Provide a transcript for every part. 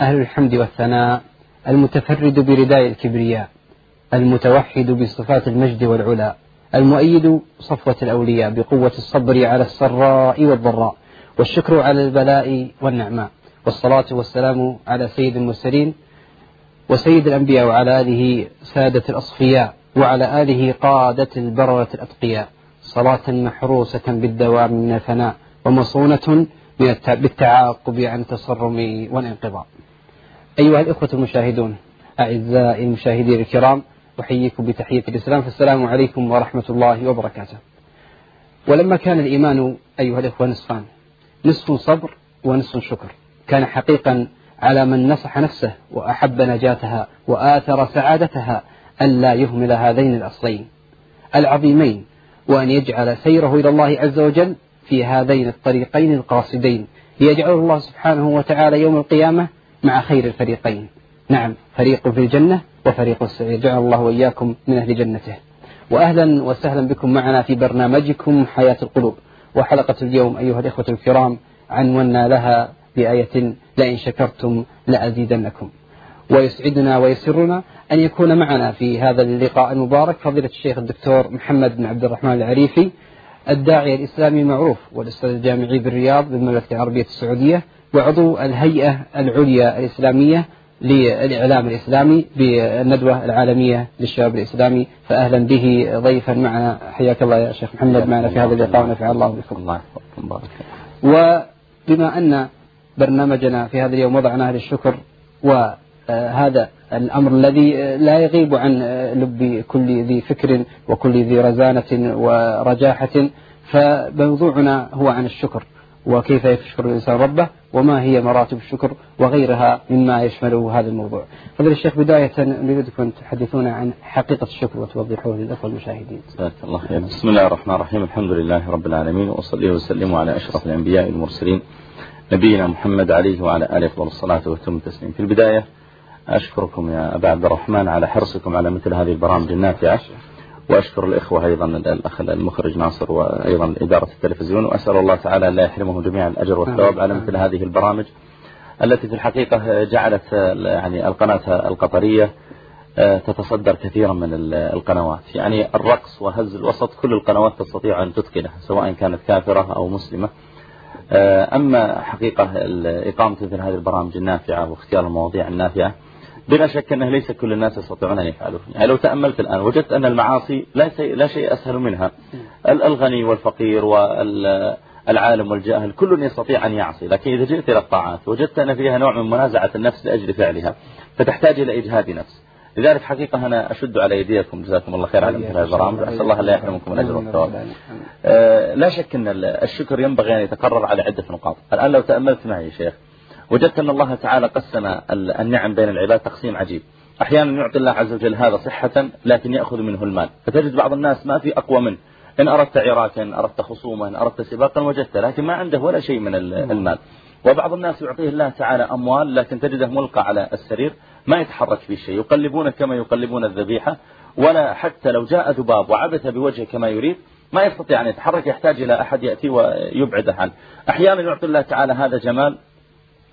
أهل الحمد والثناء المتفرد برداء الكبرياء المتوحد بصفات المجد والعلا المؤيد صفوة الأولياء بقوة الصبر على السراء والضراء والشكر على البلاء والنعماء والصلاة والسلام على سيد المرسلين وسيد الأنبياء وعلى آله سادة الأصفياء وعلى آله قادة البررة الأتقياء صلاة محروسة بالدوام من الفناء ومصونة بالتعاقب عن تصرم والانقضاء. أيها الإخوة المشاهدون أعزائي المشاهدين الكرام أحييكم بتحية الإسلام فالسلام عليكم ورحمة الله وبركاته. ولما كان الإيمان أيها الإخوة نصفان نصف صبر ونصف شكر. كان حقيقا على من نصح نفسه وأحب نجاتها وآثر سعادتها ألا يهمل هذين الأصلين العظيمين وأن يجعل سيره إلى الله عز وجل في هذين الطريقين القاصدين ليجعله الله سبحانه وتعالى يوم القيامة مع خير الفريقين. نعم فريق في الجنة وفريق السعير. جعل الله وإياكم من أهل جنته. وأهلا وسهلا بكم معنا في برنامجكم حياة القلوب. وحلقة اليوم أيها الإخوة الكرام عنونا لها بآية لئن شكرتم لأزيدنكم ويسعدنا ويسرنا أن يكون معنا في هذا اللقاء المبارك فضيلة الشيخ الدكتور محمد بن عبد الرحمن العريفي الداعية الإسلامي المعروف والأستاذ الجامعي بالرياض بالمملكة العربية السعودية وعضو الهيئة العليا الإسلامية للإعلام الإسلامي بالندوة العالمية للشباب الإسلامي فأهلا به ضيفا معنا. حياك الله يا شيخ محمد معنا في هذا اللقاء ونفع الله بكم. الله وبما أن برنامجنا في هذا اليوم وضعناه للشكر وهذا الأمر الذي لا يغيب عن لب كل ذي فكر وكل ذي رزانة ورجاحة. فموضوعنا هو عن الشكر وكيف يشكر الإنسان ربه وما هي مراتب الشكر وغيرها مما يشمله هذا الموضوع. فضل الشيخ بداية نريدكم تحدثونا عن حقيقة الشكر وتوضحوه للأخوة المشاهدين. الله خير بسم الله الرحمن الرحيم. الحمد لله رب العالمين وصلي وسلم على أشرف الأنبياء والمرسلين نبينا محمد عليه وعلى آله أفضل الصلاة والتم التسليم في البداية أشكركم يا أبا عبد الرحمن على حرصكم على مثل هذه البرامج النافعة. وأشكر الإخوة أيضا الأخ المخرج ناصر وأيضا إدارة التلفزيون. وأسأل الله تعالى أن لا يحرمهم جميعا الأجر والثواب على مثل هذه البرامج التي في الحقيقة جعلت يعني القناة القطرية تتصدر كثيرا من القنوات. يعني الرقص وهز الوسط كل القنوات تستطيع أن تتقنه سواء كانت كافرة أو مسلمة. أما حقيقة إقامة مثل هذه البرامج النافعة واختيار المواضيع النافعة بلا شك أنه ليس كل الناس يستطيعون أن يفعلوا يعني لو تأملت الآن وجدت أن المعاصي لا شيء, لا شيء أسهل منها. الغني والفقير والعالم والجاهل كل يستطيع أن يعصي. لكن إذا جئت إلى الطاعات وجدت أن فيها نوع من منازعة النفس لأجل فعلها فتحتاج إلى إجهاد نفس. لذلك حقيقة أنا أشد على يديكم. جزاكم الله خير على مثل هذه البرامج أسأل الله لا يحرمكم من أجر والثواب لا شك أن الشكر ينبغي أن يتقرر على عدة نقاط. الآن لو تأملت معي يا شيخ وجدت أن الله تعالى قسم النعم بين العباد تقسيم عجيب. أحيانا يعطي الله عز وجل هذا صحة لكن يأخذ منه المال. فتجد بعض الناس ما في أقوى منه. إن أردت عراكا إن أردت خصومة إن أردت سباقا وجدته لكن ما عنده ولا شيء من المال. وبعض الناس يعطيه الله تعالى أموال لكن تجده ملقى على السرير ما يتحرك في شيء. يقلبونه كما يقلبون الذبيحة ولا حتى لو جاء ذباب وعبث بوجهه كما يريد ما يستطيع أن يتحرك يحتاج إلى أحد يأتي ويبعده عنه. أحيانا يعطي الله تعالى هذا جمال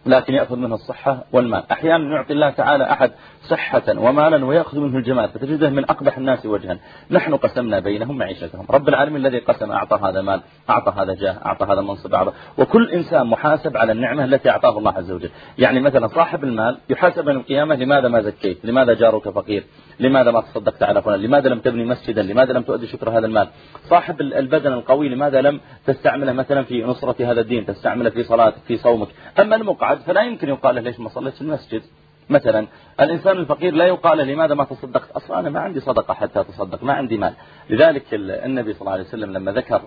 لكن يأخذ منه الصحة والمال. أحيانا يعطي الله تعالى أحد صحة ومالا ويأخذ منه الجمال فتجده من أقبح الناس وجها. نحن قسمنا بينهم معيشتهم. رب العالمين الذي قسم أعطى هذا مال أعطى هذا جاه أعطى هذا منصب أعطى. وكل إنسان محاسب على النعمة التي أعطاه الله عز وجل. يعني مثلا صاحب المال يحاسب من القيامة لماذا ما زكيت؟ لماذا جارك فقير؟ لماذا ما تصدقت على فلان؟ لماذا لم تبني مسجدا؟ لماذا لم تؤدي شكر هذا المال؟ صاحب البدن القوي لماذا لم تستعمله مثلا في نصرة هذا الدين؟ تستعمله في صلاتك في صومك. أما المقعد فلا يمكن يقال له ليش ما صليت في المسجد؟ مثلا الإنسان الفقير لا يقال لماذا ما تصدقت؟ أصلا أنا ما عندي صدقة حتى أتصدق ما عندي مال. لذلك النبي صلى الله عليه وسلم لما ذكر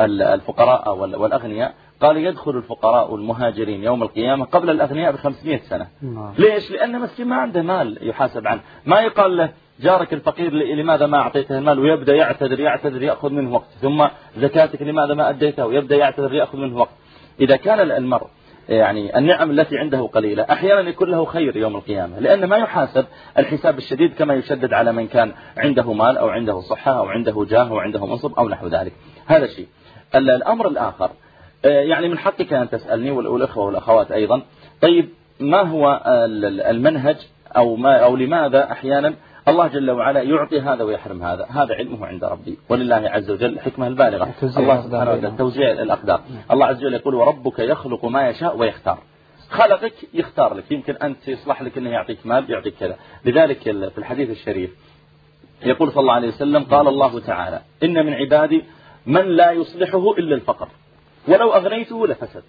الفقراء والأغنياء قال يدخل الفقراء والمهاجرين يوم القيامة قبل الأغنياء بخمسمائة سنة. نعم. ليش؟ لأن مسكين ما عنده مال يحاسب عنه. ما يقال له جارك الفقير لماذا ما أعطيته المال؟ ويبدأ يعتذر يعتذر يأخذ منه وقت. ثم زكاتك لماذا ما أديته؟ ويبدأ يعتذر يأخذ منه وقت. إذا كان المرء يعني النعم التي عنده قليلة. أحيانا يكون له خير يوم القيامة لأن ما يحاسب الحساب الشديد كما يشدد على من كان عنده مال أو عنده صحة أو عنده جاه أو عنده منصب أو نحو ذلك. هذا شيء الأمر الآخر يعني من حقك أن تسألني والأخوة والأخوات أيضا. طيب ما هو المنهج أو, ما أو لماذا أحيانا الله جل وعلا يعطي هذا ويحرم هذا. هذا علمه عند ربي. ولله عز وجل الحكمة البالغة. الله سبحانه وتعالى توزيع الأقدار. الله عز وجل يقول وربك يخلق ما يشاء ويختار. خلقك يختار لك. يمكن أنت يصلح لك أنه يعطيك مال يعطيك كذا. لذلك في الحديث الشريف يقول صلى الله عليه وسلم قال الله تعالى إن من عبادي من لا يصلحه إلا الفقر. ولو أغنيته لفسد.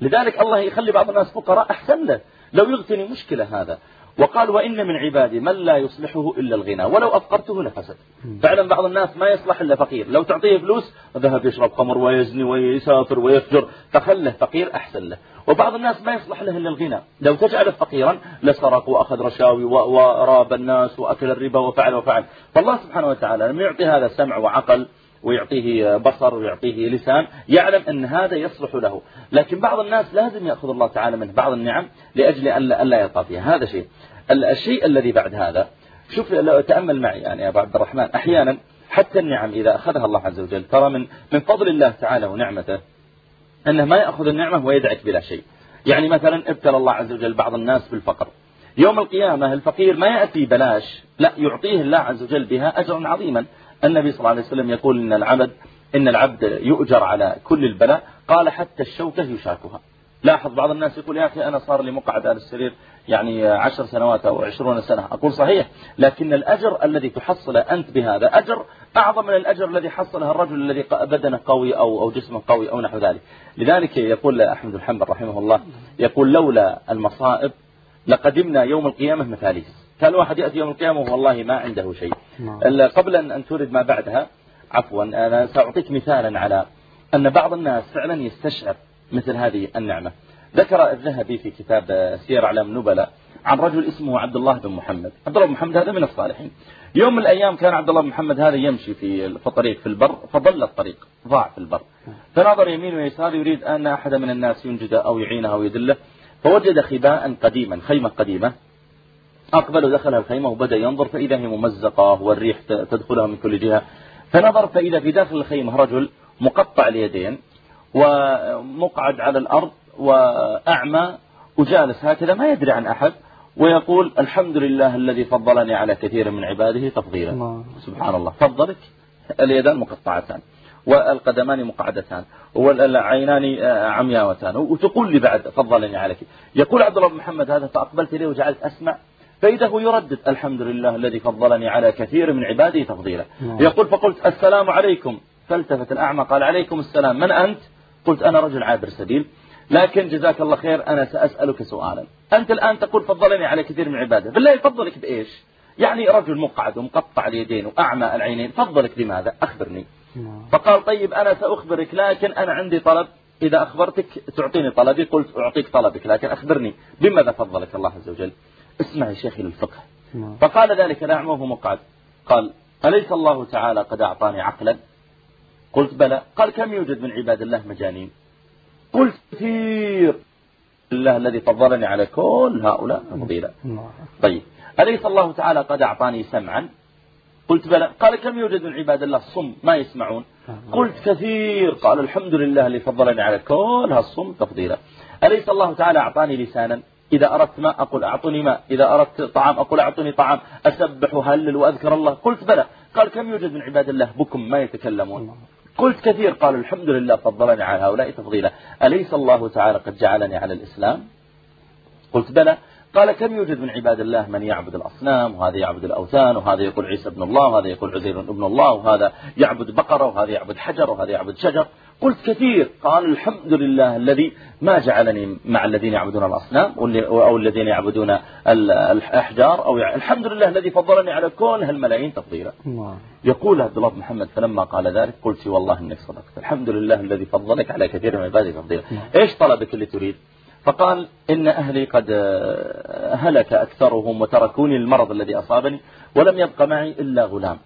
لذلك الله يخلي بعض الناس فقراء أحسن له. لو يغتني مشكلة هذا. وقال وإن من عبادي من لا يصلحه إلا الغنى ولو أفقرته لفسد. فعلا بعض الناس ما يصلح إلا فقير. لو تعطيه فلوس ذهب يشرب خمر ويزني ويسافر ويفجر فخله فقير أحسن له. وبعض الناس ما يصلح له إلا الغنى. لو تجعله فقيرا لسرق وأخذ رشاوي وراب الناس وأكل الربا وفعل وفعل. فالله سبحانه وتعالى لم يعطي هذا سمع وعقل ويعطيه بصر ويعطيه لسان يعلم أن هذا يصلح له. لكن بعض الناس لازم يأخذ الله تعالى منه بعض النعم لأجل أن لا يطغى فيها هذا شيء. الشيء الذي بعد هذا شوف لو تأمل معي يعني يا أبو عبد الرحمن أحيانا حتى النعم إذا أخذها الله عز وجل ترى من من فضل الله تعالى ونعمته أنه ما يأخذ النعمة ويدعك بلا شيء. يعني مثلا ابتلى الله عز وجل بعض الناس بالفقر. يوم القيامة الفقير ما يأتي بلاش لا يعطيه الله عز وجل بها أجرا عظيما. النبي صلى الله عليه وسلم يقول إن العبد إن العبد يؤجر على كل البلاء قال حتى الشوكة يشاكها. لاحظ بعض الناس يقول يا أخي أنا صار لي مقعد على السرير يعني عشر سنوات أو عشرون سنة. أقول صحيح لكن الأجر الذي تحصله أنت بهذا أجر أعظم من الأجر الذي حصله الرجل الذي بدنه قوي أو, أو جسمه قوي أو نحو ذلك. لذلك يقول أحمد الحنبل رحمه الله يقول لولا المصائب لقدمنا يوم القيامة مثاليس. كان واحد يأتي يوم القيامة والله ما عنده شيء. نعم. قبل أن تورد ما بعدها عفوا أنا سأعطيك مثالا على أن بعض الناس فعلا يستشعر مثل هذه النعمة. ذكر الذهبي في كتاب سير أعلام النبلاء عن رجل اسمه عبد الله بن محمد. عبد الله بن محمد هذا من الصالحين. يوم من الأيام كان عبد الله بن محمد هذا يمشي في الطريق في البر فضل الطريق ضاع في البر. فنظر يمين ويسار يريد أن أحد من الناس ينجده أو يعينه أو يدله فوجد خباء قديما خيمة قديمة. أقبل ودخل الخيمة وبدأ ينظر فإذا هي ممزقة والريح تدخلها من كل جهة. فنظر فإذا في داخل الخيمة رجل مقطع اليدين ومقعد على الأرض وأعمى وجالس هكذا ما يدري عن أحد ويقول الحمد لله الذي فضلني على كثير من عباده تفضيلا. سبحان الله. فضلك. اليدان مقطعتان والقدمان مقعدتان والعينان عمياوتان. وتقول لي بعد فضلني عليك. يقول عبد الله بن محمد هذا فأقبلت إليه وجعلت أسمع. فإذا هو يردد الحمد لله الذي فضلني على كثير من عباده تفضيلا. يقول فقلت السلام عليكم. فالتفت الأعمى قال عليكم السلام. من أنت؟ قلت أنا رجل عابر سبيل لكن جزاك الله خير أنا سأسألك سؤالا. أنت الآن تقول فضلني على كثير من عباده بالله يفضلك بإيش؟ يعني رجل مقعد ومقطع اليدين وأعمى العينين فضلك بماذا؟ أخبرني. نعم. فقال طيب أنا سأخبرك لكن أنا عندي طلب. إذا أخبرتك تعطيني طلبي قلت أعطيك طلبك لكن أخبرني. بماذا فضلك الله عز وجل؟ اسمع يا شيخي للفقه نعم. فقال ذلك الأعمى وهو مقعد. قال أليس الله تعالى قد أعطاني عقلا؟ قلت بلى. قال كم يوجد من عباد الله مجانين؟ قلت كثير. الله الذي فضلني على كل هؤلاء فضيلة. طيب. أليس الله تعالى قد أعطاني سمعا؟ قلت بلى. قال كم يوجد من عباد الله صم؟ ما يسمعون. قلت كثير. قال الحمد لله الذي فضلني على كل هالصم تفضيلا أليس الله تعالى أعطاني لسانا؟ إذا أردت ماء أقول أعطني ماء. إذا أردت طعام أقول أعطني طعام. أسبح وهلل وأذكر الله. قلت بلى. قال كم يوجد من عباد الله؟ بكم ما يتكلمون. قلت كثير قال الحمد لله فضلني على هؤلاء تفضيلا. أليس الله تعالى قد جعلني على الإسلام؟ قلت بلى. قال كم يوجد من عباد الله من يعبد الأصنام وهذا يعبد الأوثان وهذا يقول عيسى ابن الله وهذا يقول عزير ابن الله وهذا يعبد بقرة وهذا يعبد حجر وهذا يعبد شجر. قلت كثير. قال الحمد لله الذي ما جعلني مع الذين يعبدون الأصنام أو الذين يعبدون الأحجار أو الحمد لله الذي فضلني على كل هالملايين تفضيلا. يقول عبد الله بن محمد فلما قال ذلك قلت والله إنك صدقت. الحمد لله الذي فضلك على كثير من عباده تفضيلا. إيش طلبك اللي تريد؟ فقال إن أهلي قد هلك أكثرهم وتركوني المرض الذي أصابني ولم يبق معي إلا غلام.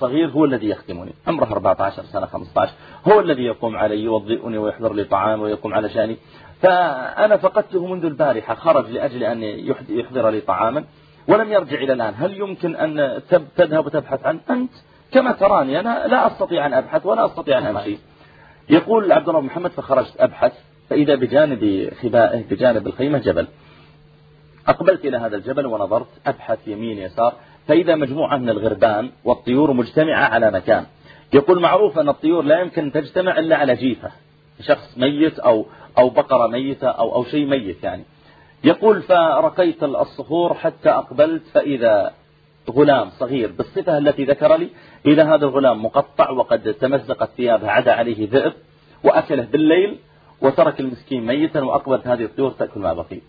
صغير هو الذي يخدمني. عمره 14 سنة 15 هو الذي يقوم علي يوضئني ويحضر لي طعام ويقوم على شأني. فأنا فقدته منذ البارحة خرج لأجل أن يحضر لي طعاما ولم يرجع إلى الآن. هل يمكن أن تذهب وتبحث عنه؟ أنت كما تراني أنا لا أستطيع أن أبحث ولا أستطيع أن أمشي. يقول عبد الله محمد فخرجت أبحث فإذا بجانب خبائه بجانب الخيمة جبل. أقبلت إلى هذا الجبل ونظرت أبحث يمين يسار. فإذا مجموعة من الغربان والطيور مجتمعة على مكان. يقول معروف أن الطيور لا يمكن تجتمع إلا على جيفة. شخص ميت أو, أو بقرة ميتة أو, أو شيء ميت يعني. يقول فرقيت الصخور حتى أقبلت فإذا غلام صغير بالصفة التي ذكر لي إذا هذا الغلام مقطع وقد تمزقت ثيابه عدا عليه ذئب وأكله بالليل وترك المسكين ميتا وأقبلت هذه الطيور تأكل ما بقي.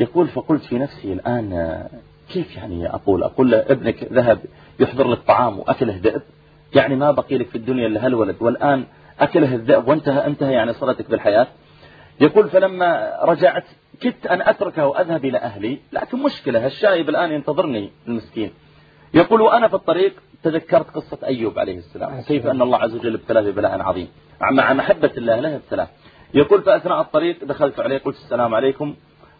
يقول فقلت في نفسي الآن كيف يعني أقول؟ أقول ابنك ذهب يحضر لك طعام وأكله ذئب؟ يعني ما بقي لك في الدنيا إلا هالولد. والآن أكله الذئب وانتهى انتهى يعني صلتك بالحياة. يقول فلما رجعت كدت أن أتركه وأذهب إلى أهلي. لكن مشكلة الشايب الآن ينتظرني المسكين. يقول وأنا في الطريق تذكرت قصة أيوب عليه السلام. كيف؟ أن الله عز وجل ابتلاه ببلاء عظيم. مع محبة الله له ابتلاه. يقول فأثناء الطريق دخلت عليه قلت السلام عليكم.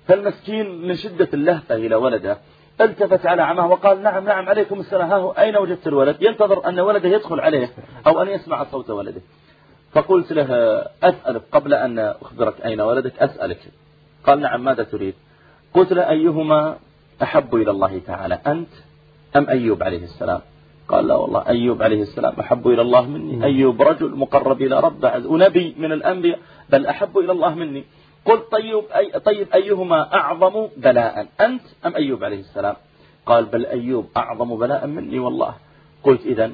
فالمسكين من شدة اللهفة إلى ولده التفت على عمه وقال نعم نعم عليكم السلام. ها أين وجدت الولد؟ ينتظر أن ولده يدخل عليه أو أن يسمع صوت ولده. فقلت له أسألك قبل أن أخبرك أين ولدك؟ أسألك. قال نعم ماذا تريد؟ قلت له أيهما أحب إلى الله تعالى أنت أم أيوب عليه السلام؟ قال لا والله أيوب عليه السلام أحب إلى الله مني. أيوب رجل مقرب إلى رب ونبي من الأنبياء بل أحب إلى الله مني. قلت طيب, أي طيب أيهما أعظم بلاء أنت أم أيوب عليه السلام؟ قال بل أيوب أعظم بلاء مني والله. قلت إذا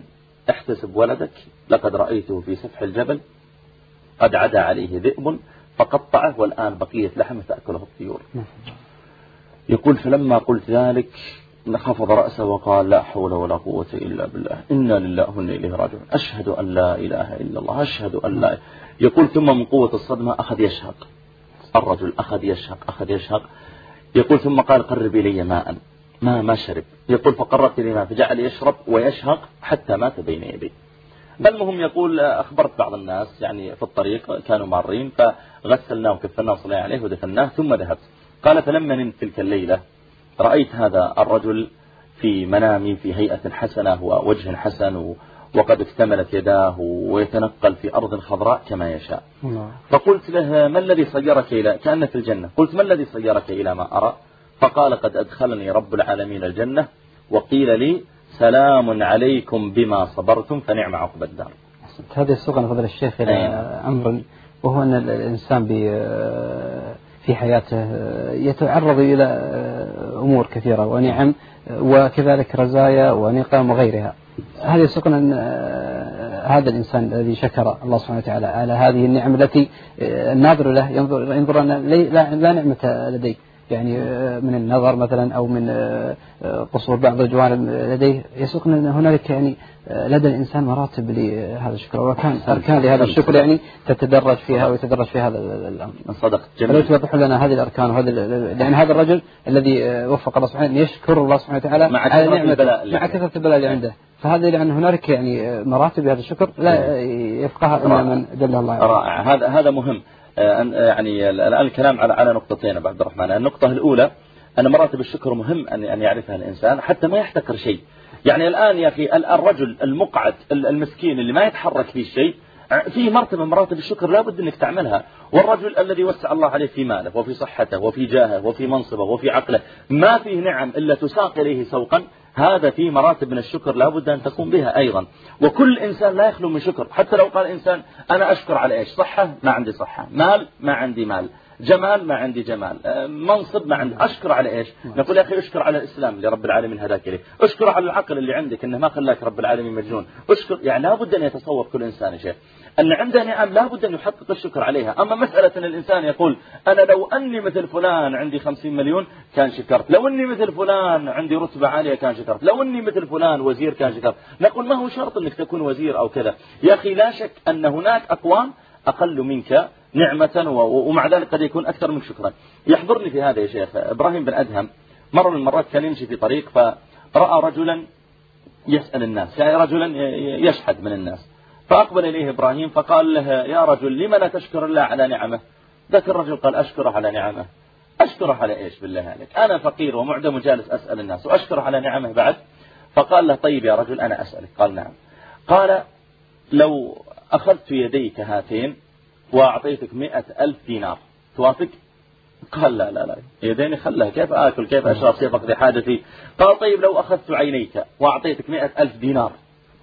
احتسب ولدك لقد رأيته في سفح الجبل قد عدا عليه ذئب فقطعه والآن بقية لحمه تأكله الطيور. يقول فلما قلت ذلك خفض رأسه وقال لا حول ولا قوة إلا بالله. إنا لله وإنا إليه راجعون. أشهد أن لا إله إلا الله أشهد أن لا يقول ثم من قوة الصدمة أخذ يشهق. الرجل أخذ يشهق أخذ يشهق. يقول ثم قال قرب إلي ماء. ما ما شرب. يقول فقربت إلي ماء فجعل يشرب ويشهق حتى مات بين يدي. المهم يقول أخبرت بعض الناس يعني في الطريق كانوا مارين فغسلناه وكفناه وصلينا عليه ودفناه ثم ذهبت. قال فلما نمت تلك الليلة. رأيت هذا الرجل في منامي في هيئة حسنة ووجه حسن وقد اكتملت يداه ويتنقل في أرض خضراء كما يشاء. فقلت له ما الذي صيرك إلى كأنك في الجنة. قلت ما الذي صيرك إلى ما أرى؟ فقال قد أدخلني رب العالمين الجنة وقيل لي سلام عليكم بما صبرتم فنعم عقب الدار. هذه الصورة فضل الشيخ إلى أمر وهو أن الإنسان في حياته يتعرض إلى أمور كثيرة ونعم وكذلك رزايا ونقم وغيرها. هذه يسوقنا آه، هذا الإنسان الذي شكر الله سبحانه وتعالى على هذه النعم التي آه، الناظر له ينظر, ينظر أن لا, لا نعمة لديه. يعني آه، من النظر مثلا أو من قصور بعض الجوانب لديه. يسوقنا أن هنالك يعني لدى الإنسان مراتب لهذا الشكر. وكان أركان لهذا الشكر يعني تتدرج فيها ويتدرج في هذا الأمر. صدق جميل. توضح لنا هذه الأركان وهذا لأن هذا الرجل الذي وفق الله سبحانه يشكر الله سبحانه وتعالى مع كثرة البلاء مع كثرة البلاء اللي عنده. فهذا لأن هنالك يعني مراتب هذا الشكر لا يفقهها إلا من دل الله عليه رائع. هذا هذا مهم. آه، يعني الآن الكلام على على نقطتين عبد الرحمن. النقطة الأولى أن مراتب الشكر مهم أن أن يعرفها الإنسان حتى ما يحتكر شيء. يعني الآن يا أخي الرجل المقعد المسكين اللي ما يتحرك فيه شيء في مرتبة مراتب الشكر لابد أنك تعملها. والرجل الذي وسع الله عليه في ماله وفي صحته وفي جاهه وفي منصبه وفي عقله ما فيه نعم إلا تساق إليه سوقا هذا في مراتب من الشكر لابد أن تقوم بها أيضا. وكل إنسان لا يخلو من شكر. حتى لو قال إنسان أنا أشكر على إيش؟ صحة؟ ما عندي صحة. مال؟ ما عندي مال. جمال؟ ما عندي جمال. آه، منصب؟ ما عندي. أشكر على إيش؟ نقول يا أخي أشكر على الإسلام اللي رب العالمين هداك إليه. أشكر على العقل اللي عندك إنه ما خلاك رب العالمين مجنون. أشكر يعني لابد أن يتصور كل إنسان شيء أن عنده نعم لابد أن يحقق الشكر عليها. أما مسألة أن الإنسان يقول أنا لو أني مثل فلان عندي خمسين مليون كان شكرت. لو أني مثل فلان عندي رتبة عالية كان شكرت. لو أني مثل فلان وزير كان شكرت. نقول ما هو شرط أنك تكون وزير أو كذا؟ يا أخي لا شك أن هناك أقوام أقل منك نعمة ومع ذلك قد يكون أكثر منك شكرا. يحضرني في هذا يا شيخ إبراهيم بن أدهم. مرة من المرات كان يمشي في طريق فرأى رجلا يسأل الناس يعني رجلا يشحد من الناس. فأقبل إليه إبراهيم فقال له يا رجل لم لا تشكر الله على نعمه؟ ذاك الرجل قال أشكره على نعمه. أشكره على إيش بالله عليك؟ أنا فقير ومعدم جالس أسأل الناس وأشكره على نعمه بعد؟ فقال له طيب يا رجل أنا أسألك. قال نعم. قال لو أخذت يديك هاتين وأعطيتك مئة ألف دينار توافق؟ قال لا لا لا يديني خلها كيف آكل كيف أشرب كيف أقضي حاجتي؟ قال طيب لو أخذت عينيك وأعطيتك مئة ألف دينار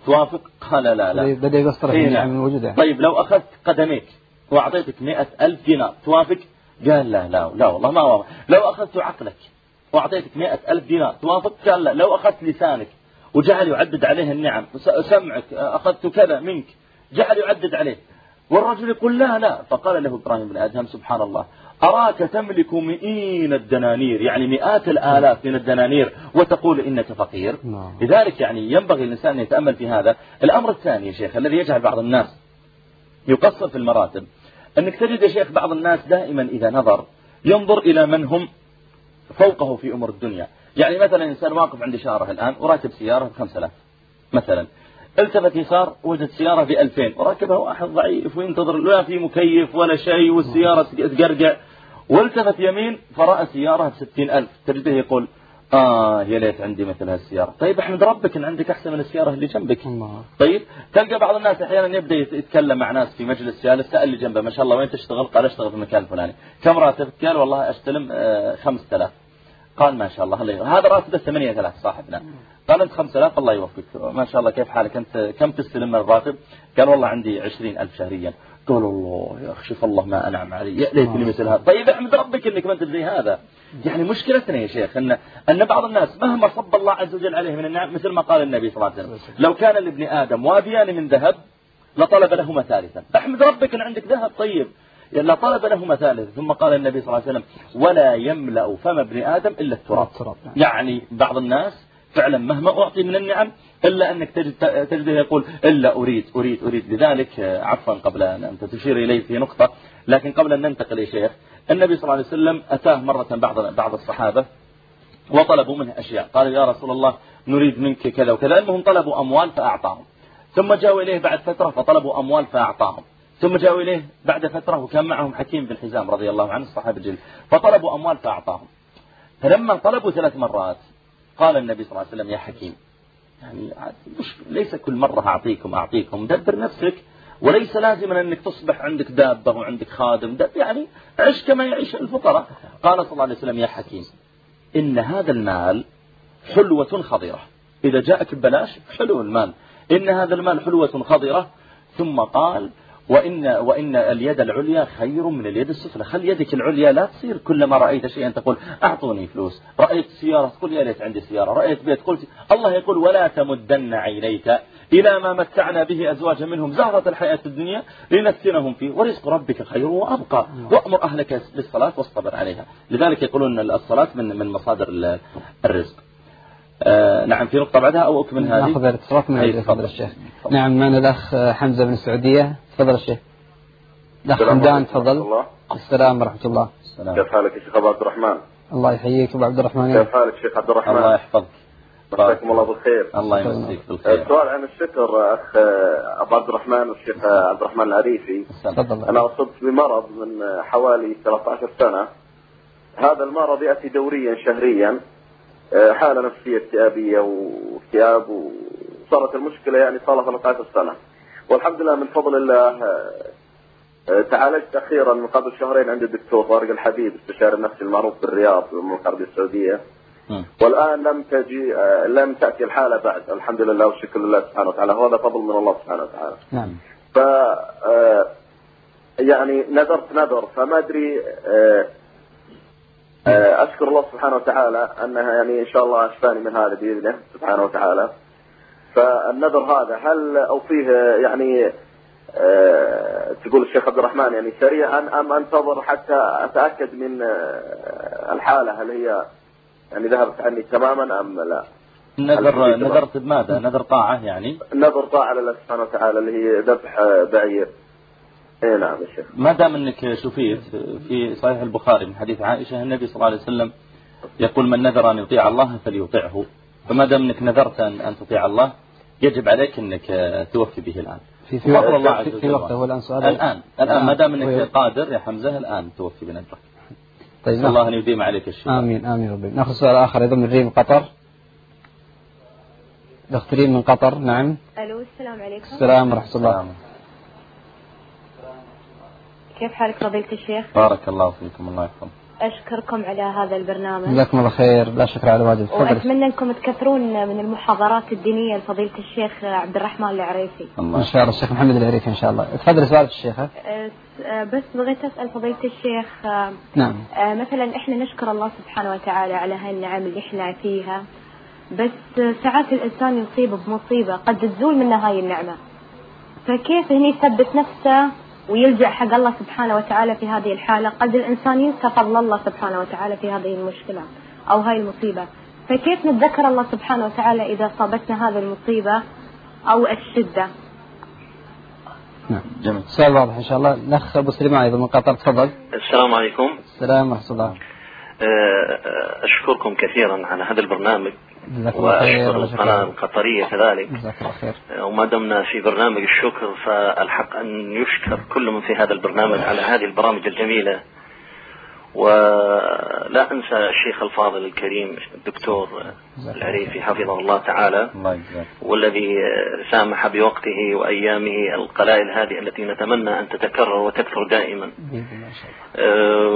توافق؟ قال لا لا. بدأ يقصر إيه من نعم. من وجوده. طيب لو أخذت قدميك وأعطيتك مئة ألف دينار توافق؟ قال لا لا لا والله ما وافق لو أخذت عقلك وأعطيتك مئة ألف دينار توافق؟ قال لا. لو أخذت لسانك وجعل يعدد عليه النعم سمعك أخذت كذا منك جعل يعدد عليه والرجل يقول لا لا. فقال له إبراهيم بن أدهم سبحان الله أراك تملك مئين الدنانير يعني مئات الآلاف من الدنانير وتقول إنك فقير. نعم. لذلك يعني ينبغي الإنسان أن يتأمل في هذا. الأمر الثاني يا شيخ الذي يجعل بعض الناس يقصر في المراتب أنك تجد يا شيخ بعض الناس دائما إذا نظر ينظر إلى من هم فوقه في أمور الدنيا. يعني مثلا إنسان واقف عند إشارة الآن وراكب سيارة ب 5000 مثلا. التفت يسار وجد سيارة ب 2000 وراكبها واحد ضعيف وينتظر لا في مكيف ولا شيء والسيارة تقرقع. والتفت يمين فرأى سيارة ب 60000 تجده يقول آه يا ليت عندي مثل هالسيارة. طيب إحمد ربك إن عندك أحسن من السيارة اللي جنبك. الله. طيب تلقى بعض الناس أحيانا يبدأ يتكلم مع ناس في مجلس جالس سال اللي جنبه ما شاء الله وين تشتغل؟ قال أشتغل في المكان الفلاني، كم راتبك؟ قال والله استلم آه، 5000 قال ما شاء الله الله. هذا راتبه 8000 صاحبنا. قال أنت 5000 الله يوفقك. ما شاء الله كيف حالك؟ أنت كم تستلم من الراتب؟ قال والله عندي 20000 شهريا. قال الله يا أخي شوف الله ما أنعم علي يا ليتني مثل هذا. طيب احمد ربك إنك ما انت زي هذا. يعني مشكلتنا يا شيخ ان إن بعض الناس مهما صب الله عز وجل عليه من النعم مثل ما قال النبي صلى الله عليه وسلم لو كان لابن آدم واديان من ذهب لطلب لهما ثالثا. احمد ربك إن عندك ذهب طيب. لطلب لهما ثالثا ثم قال النبي صلى الله عليه وسلم ولا يملأ فم ابن آدم إلا التراب. التراب، نعم. يعني بعض الناس فعلا مهما أعطي من النعم إلا أنك تجد تجده يقول إلا أريد أريد أريد لذلك عفوا قبل أن أنت تشير إلي في نقطة لكن قبل أن ننتقل يا شيخ النبي صلى الله عليه وسلم أتاه مرة بعض بعض الصحابة وطلبوا منه أشياء. قالوا يا رسول الله نريد منك كذا وكذا. المهم طلبوا أموال فأعطاهم. ثم جاءوا إليه بعد فترة فطلبوا أموال فأعطاهم. ثم جاءوا إليه بعد فترة وكان معهم حكيم بن حزام رضي الله عنه الصحابة الجليل. فطلبوا أموال فأعطاهم. فلما طلبوا ثلاث مرات قال النبي صلى الله عليه وسلم يا حكيم يعني مش ليس كل مرة أعطيكم أعطيكم. دبر نفسك. وليس لازما أنك تصبح عندك دابة وعندك خادم. دب يعني عش كما يعيش الفقراء. قال صلى الله عليه وسلم يا حكيم إن هذا المال حلوة خضرة. إذا جاءك ببلاش حلو المال. إن هذا المال حلوة خضرة. ثم قال وإن, وإن اليد العليا خير من اليد السفلى. خل يدك العليا لا تصير كلما رأيت شيئا تقول أعطوني فلوس. رأيت سيارة تقول يا ليت عندي سيارة. رأيت بيت قلت الله يقول ولا تمدن عينيك إلى ما متعنا به أزواجا منهم زهرة الحياة الدنيا لنفتنهم فيه. ورزق ربك خير وأبقى. وأمر أهلك بالصلاة واصطبر عليها. لذلك يقولون الصلاة من من مصادر الرزق. آه نعم في نقطة بعدها أو أكمل هذه ناخذ الاتصالات من تفضل. الشيخ. نعم معنا الأخ حمزة من السعودية تفضل الشيخ الأخ حمدان تفضل الله. السلام ورحمة الله السلام كيف حالك يا شيخ أبو عبد الرحمن؟ الله يحييك أبو عبد الرحمن كيف حالك شيخ عبد الله الرحمن؟ يحفظك مساكم الله بالخير. الله يمسيك بالخير السؤال عن الشكر أخ أبو عبد الرحمن والشيخ عبد الرحمن العريفي. تفضل أنا أصبت بمرض من حوالي 13 سنة. هذا المرض يأتي دوريا شهريا. آه، حالة نفسية اكتئابية واكتئاب وصارت المشكلة يعني صار لها 13 سنه. والحمد لله من فضل الله آه، آه، تعالجت أخيرا من قبل شهرين عند الدكتور طارق الحبيب استشاري النفسي المعروف بالرياض في المملكه العربيه السعودية. مم. والآن لم تجي لم تأتي الحالة بعد الحمد لله والشكر لله سبحانه وتعالى وهذا فضل من الله سبحانه وتعالى. نعم ف يعني نذرت نذر فما أدري آه، أشكر الله سبحانه وتعالى أنها يعني إن شاء الله أشفاني من هذا بإذنه سبحانه وتعالى. فالنذر هذا هل اوفيه يعني آه، تقول الشيخ عبد الرحمن يعني سريعا أم أنتظر حتى أتأكد من آه، الحالة هل هي يعني ذهبت عني تماما أم لا؟ نذر نذرت بماذا نذر طاعة يعني نذر طاعة لله سبحانه وتعالى اللي هي ذبح بعير. اي نعم يا شيخ. ما دام إنك شفيت في صحيح البخاري من حديث عائشة النبي صلى الله عليه وسلم يقول من نذر أن يطيع الله فليطيعه فما دام إنك نذرت أن أن تطيع الله يجب عليك إنك توفي به الآن. في في الله وقت عز في, في وجل. وقته هو الآن سؤال. الآن الآن ما دام إنك قادر يا حمزة الآن توفي بنذرك طيب نسأل الله أن يديم عليك الشفاء. آمين آمين ربي. ناخذ سؤال آخر أيضا من ريم قطر. الأخت ريم من قطر نعم. ألو السلام عليكم. السلام ورحمة الله. السلام. كيف حالك فضيلة الشيخ؟ بارك الله فيكم الله يحفظك. أشكركم على هذا البرنامج. جزاكم الله خير لا شكر على واجب. تفضل. وأتمنى أنكم تكثرون من المحاضرات الدينية لفضيلة الشيخ عبد الرحمن العريفي. إن شاء الله الشيخ محمد العريفي إن شاء الله. تفضل سؤال الشيخ؟ أه، أه، بس بغيت أسأل فضيلة الشيخ أه، نعم. مثلا إحنا نشكر الله سبحانه وتعالى على هاي النعم اللي إحنا فيها بس ساعات الإنسان يصيب بمصيبة قد تزول منه هاي النعمة. فكيف هني يثبت نفسه؟ ويلجأ حق الله سبحانه وتعالى في هذه الحالة. قد الإنسان ينسى فضل الله سبحانه وتعالى في هذه المشكلة أو هاي المصيبة. فكيف نتذكر الله سبحانه وتعالى إذا صابتنا هذه المصيبة أو الشدة؟ نعم جميل. سؤال واضح إن شاء الله. الأخ أبو سليمان أيضا من قطر تفضل. السلام عليكم. السلام ورحمة الله. آه، أشكركم كثيرا على هذا البرنامج. جزاك الله خير القناة. القطرية كذلك. جزاك الله خير. وما دمنا في برنامج الشكر فألحق أن يشكر كل من في هذا البرنامج على هذه البرامج الجميلة. ولا أنسى الشيخ الفاضل الكريم الدكتور العريفي حفظه الله تعالى الله يجزاك. والذي سامح بوقته وأيامه القلائل هذه التي نتمنى أن تتكرر وتكثر دائما. آه،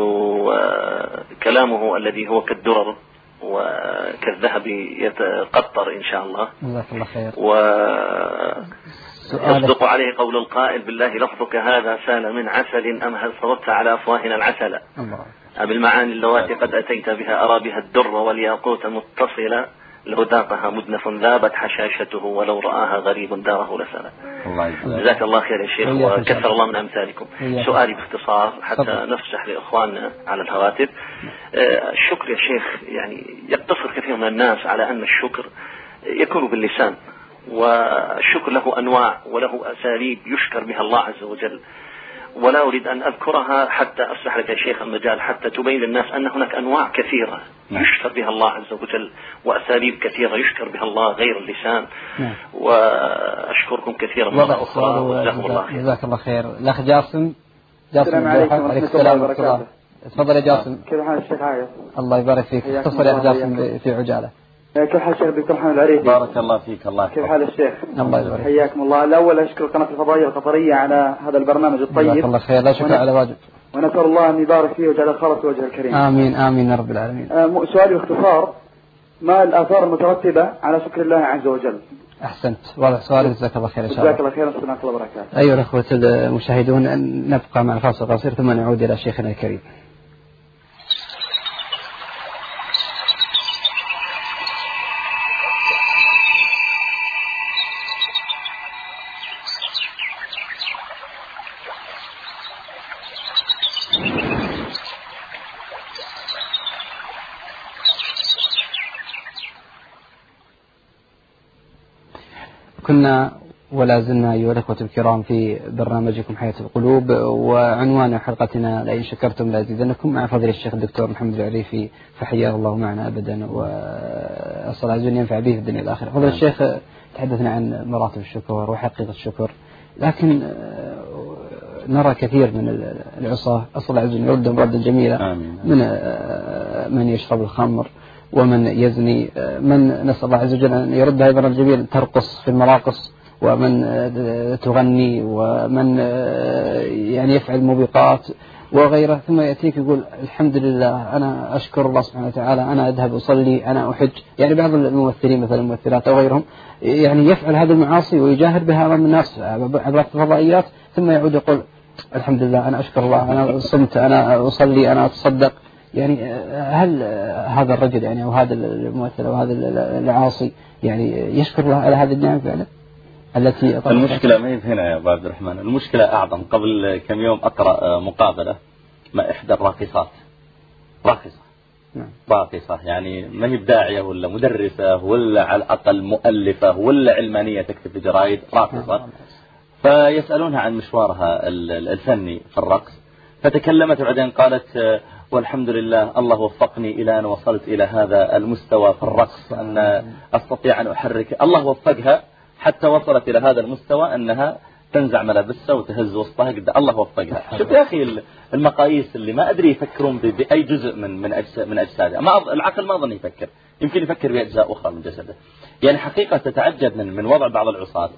وكلامه الذي هو كالدرر وكالذهب يتقطر إن شاء الله. جزاك الله خير. ويصدق سؤالك. عليه قول القائل بالله لفظك هذا سال من عسل أم هل صببت على أفواهنا العسل؟ الله. أم المعاني اللواتي قد أتيت بها أرى بها الدر والياقوت متصلة لو ذاقها مدنف ذابت حشاشته ولو رآها غريب داره لسنة الله جزاك الله خير يا شيخ وكثر الله. من أمثالكم. سؤالي باختصار حتى تفضل. نفسح لإخواننا على الهواتف آه، الشكر يا شيخ يعني يقتصر كثير من الناس على أن الشكر يكون باللسان والشكر له أنواع وله أساليب يشكر بها الله عز وجل ولا أريد أن أذكرها حتى أفتح لك يا شيخ المجال حتى تبين للناس أن هناك أنواع كثيرة نعم. يشكر بها الله عز وجل وأساليب كثيرة يشكر بها الله غير اللسان نعم. وأشكركم كثيرا مرة وضع أخرى وجزاكم الله خير جزاك الله خير الأخ جاسم جاسم السلام عليكم. ورحمة الله السلام ورحمة الله وبركاته. تفضل يا جاسم كيف حال الشيخ عايض؟ الله يبارك فيك اختصر يا جاسم. في عجالة كيف حال الشيخ الدكتور محمد العريفي؟ بارك الله فيك الله كيف حال الشيخ؟ الله يبارك. حياكم الله. الأول أشكر قناة الفضائية القطرية على هذا البرنامج جزاك الطيب الله خير. لا شكر على واجب. ونسأل الله أن يبارك فيه ويجعل الخلص وجه الكريم. آمين آمين يا رب العالمين. آه، سؤالي باختصار. ما الآثار المترتبة على شكر الله عز وجل؟ أحسنت. واضح سؤالك. جزاك الله خير إن شاء جزاك الله الله خيرا ورحمة الله وبركاته. أيها الأخوة المشاهدون نبقى مع فاصل قصير ثم نعود إلى شيخنا الكريم. كنا ولا زلنا أيها الأخوة الكرام في برنامجكم حياة القلوب وعنوان حلقتنا لئن شكرتم لأزيدنكم مع فضل الشيخ الدكتور محمد العريفي فحياه الله معنا أبدا وأسأل عز وجل ينفع به في الدنيا والآخرة فضل الشيخ تحدثنا عن مراتب الشكر وحقيقة الشكر. لكن آه، نرى كثير من العصاة أسأل عز وجل يردهم ردا جميلا آمين. من آه، من يشرب الخمر ومن يزني آه، من نسأل الله عز وجل أن يرد أيضا الجميل ترقص في المراقص ومن تغني ومن يعني يفعل موبقات وغيره ثم يأتيك يقول الحمد لله أنا أشكر الله سبحانه وتعالى أنا أذهب أصلي أنا أحج. يعني بعض الممثلين مثلا الممثلات أو غيرهم يعني يفعل هذه المعاصي ويجاهر بها أمام الناس عبر الفضائيات ثم يعود يقول الحمد لله أنا أشكر الله أنا صمت أنا أصلي أنا أتصدق. يعني هل هذا الرجل يعني أو هذا الممثل أو هذا العاصي يعني يشكر الله على هذه النعم فعلا التي؟ المشكلة ما هي هنا يا أبو عبد الرحمن. المشكلة أعظم. قبل كم يوم أقرأ آه، مقابلة مع إحدى الراقصات. راقصة. نعم. راقصة. يعني ما هي بداعية ولا مدرسة ولا على الأقل مؤلفة ولا علمانية تكتب في جرايد راقصة فيسألونها عن مشوارها ال- ال- الفني في الرقص. فتكلمت بعدين قالت آه، والحمد لله الله وفقني إلى أن وصلت إلى هذا المستوى في الرقص أن أستطيع أن أحرك. الله وفقها. حتى وصلت إلى هذا المستوى أنها تنزع ملابسها وتهز وسطها قد الله وفقها. شوف يا أخي المقاييس اللي ما أدري يفكرون بأي جزء من من من أجسادها. ما أظ- العقل ما أظن يفكر. يمكن يفكر بأجزاء أخرى من جسده. يعني حقيقة تتعجب من من وضع بعض العصاة.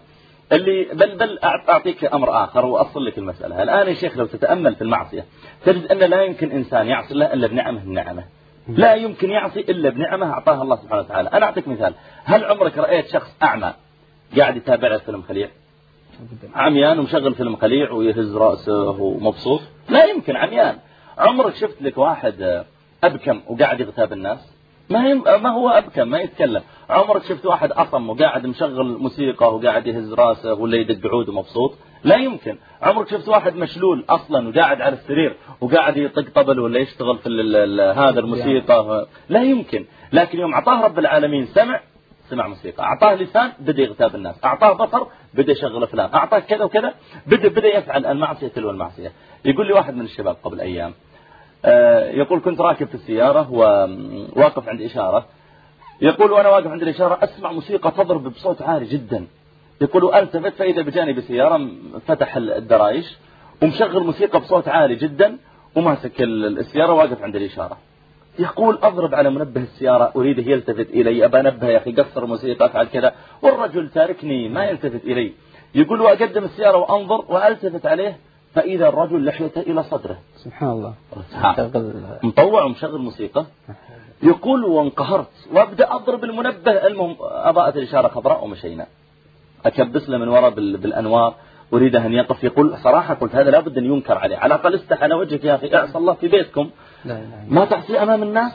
اللي بل بل أعطيك أمر آخر وأصل لك المسألة. الآن يا شيخ لو تتأمل في المعصية تجد أن لا يمكن إنسان يعصي الله إلا بنعمه النعمة. لا يمكن يعصي إلا بنعمة أعطاها الله سبحانه وتعالى. أنا أعطيك مثال. هل عمرك رأيت شخص أعمى؟ قاعد يتابع فيلم خليع. عميان ومشغل فيلم خليع ويهز رأسه ومبسوط. لا يمكن عميان. عمرك شفت لك واحد أبكم وقاعد يغتاب الناس؟ ما يم... ما هو أبكم؟ ما يتكلم. عمرك شفت واحد أصم وقاعد مشغل موسيقى وقاعد يهز رأسه ولا يدق عود ومبسوط؟ لا يمكن. عمرك شفت واحد مشلول أصلا وقاعد على السرير وقاعد يطق طبل ولا يشتغل في ال ال هذا الموسيقى. لا يمكن. لكن يوم أعطاه رب العالمين سمع سمع موسيقى. أعطاه لسان بدأ يغتاب الناس. أعطاه بصر بدأ يشغل أفلام. أعطاه كذا وكذا بدأ بدأ يفعل المعصية تلو المعصية. يقول لي واحد من الشباب قبل أيام آه، يقول كنت راكب في السيارة وواقف عند إشارة. يقول وأنا واقف عند الإشارة أسمع موسيقى تضرب بصوت عالي جدا. يقول وألتفت فإذا بجانب سيارة فتح الدرايش ومشغل موسيقى بصوت عالي جدا وماسك السيارة واقف عند الإشارة. يقول أضرب على منبه السيارة أريده يلتفت إلي. أبا نبه يا أخي قصر موسيقى أفعل كذا. والرجل تاركني ما يلتفت إلي. يقول وأقدم السيارة وأنظر وألتفت عليه فإذا الرجل لحيته إلى صدره. سبحان الله. مطوع ومشغل موسيقى. يقول وانقهرت. وأبدأ أضرب المنبه. المهم أضاءت الإشارة خضراء ومشينا. أكبس له من وراء بالأنوار. أريده أن يقف يقول صراحة قلت هذا لابد أن ينكر عليه. على الأقل استحى على وجهك يا أخي أعصى الله في بيتكم. ما تعصي أمام الناس؟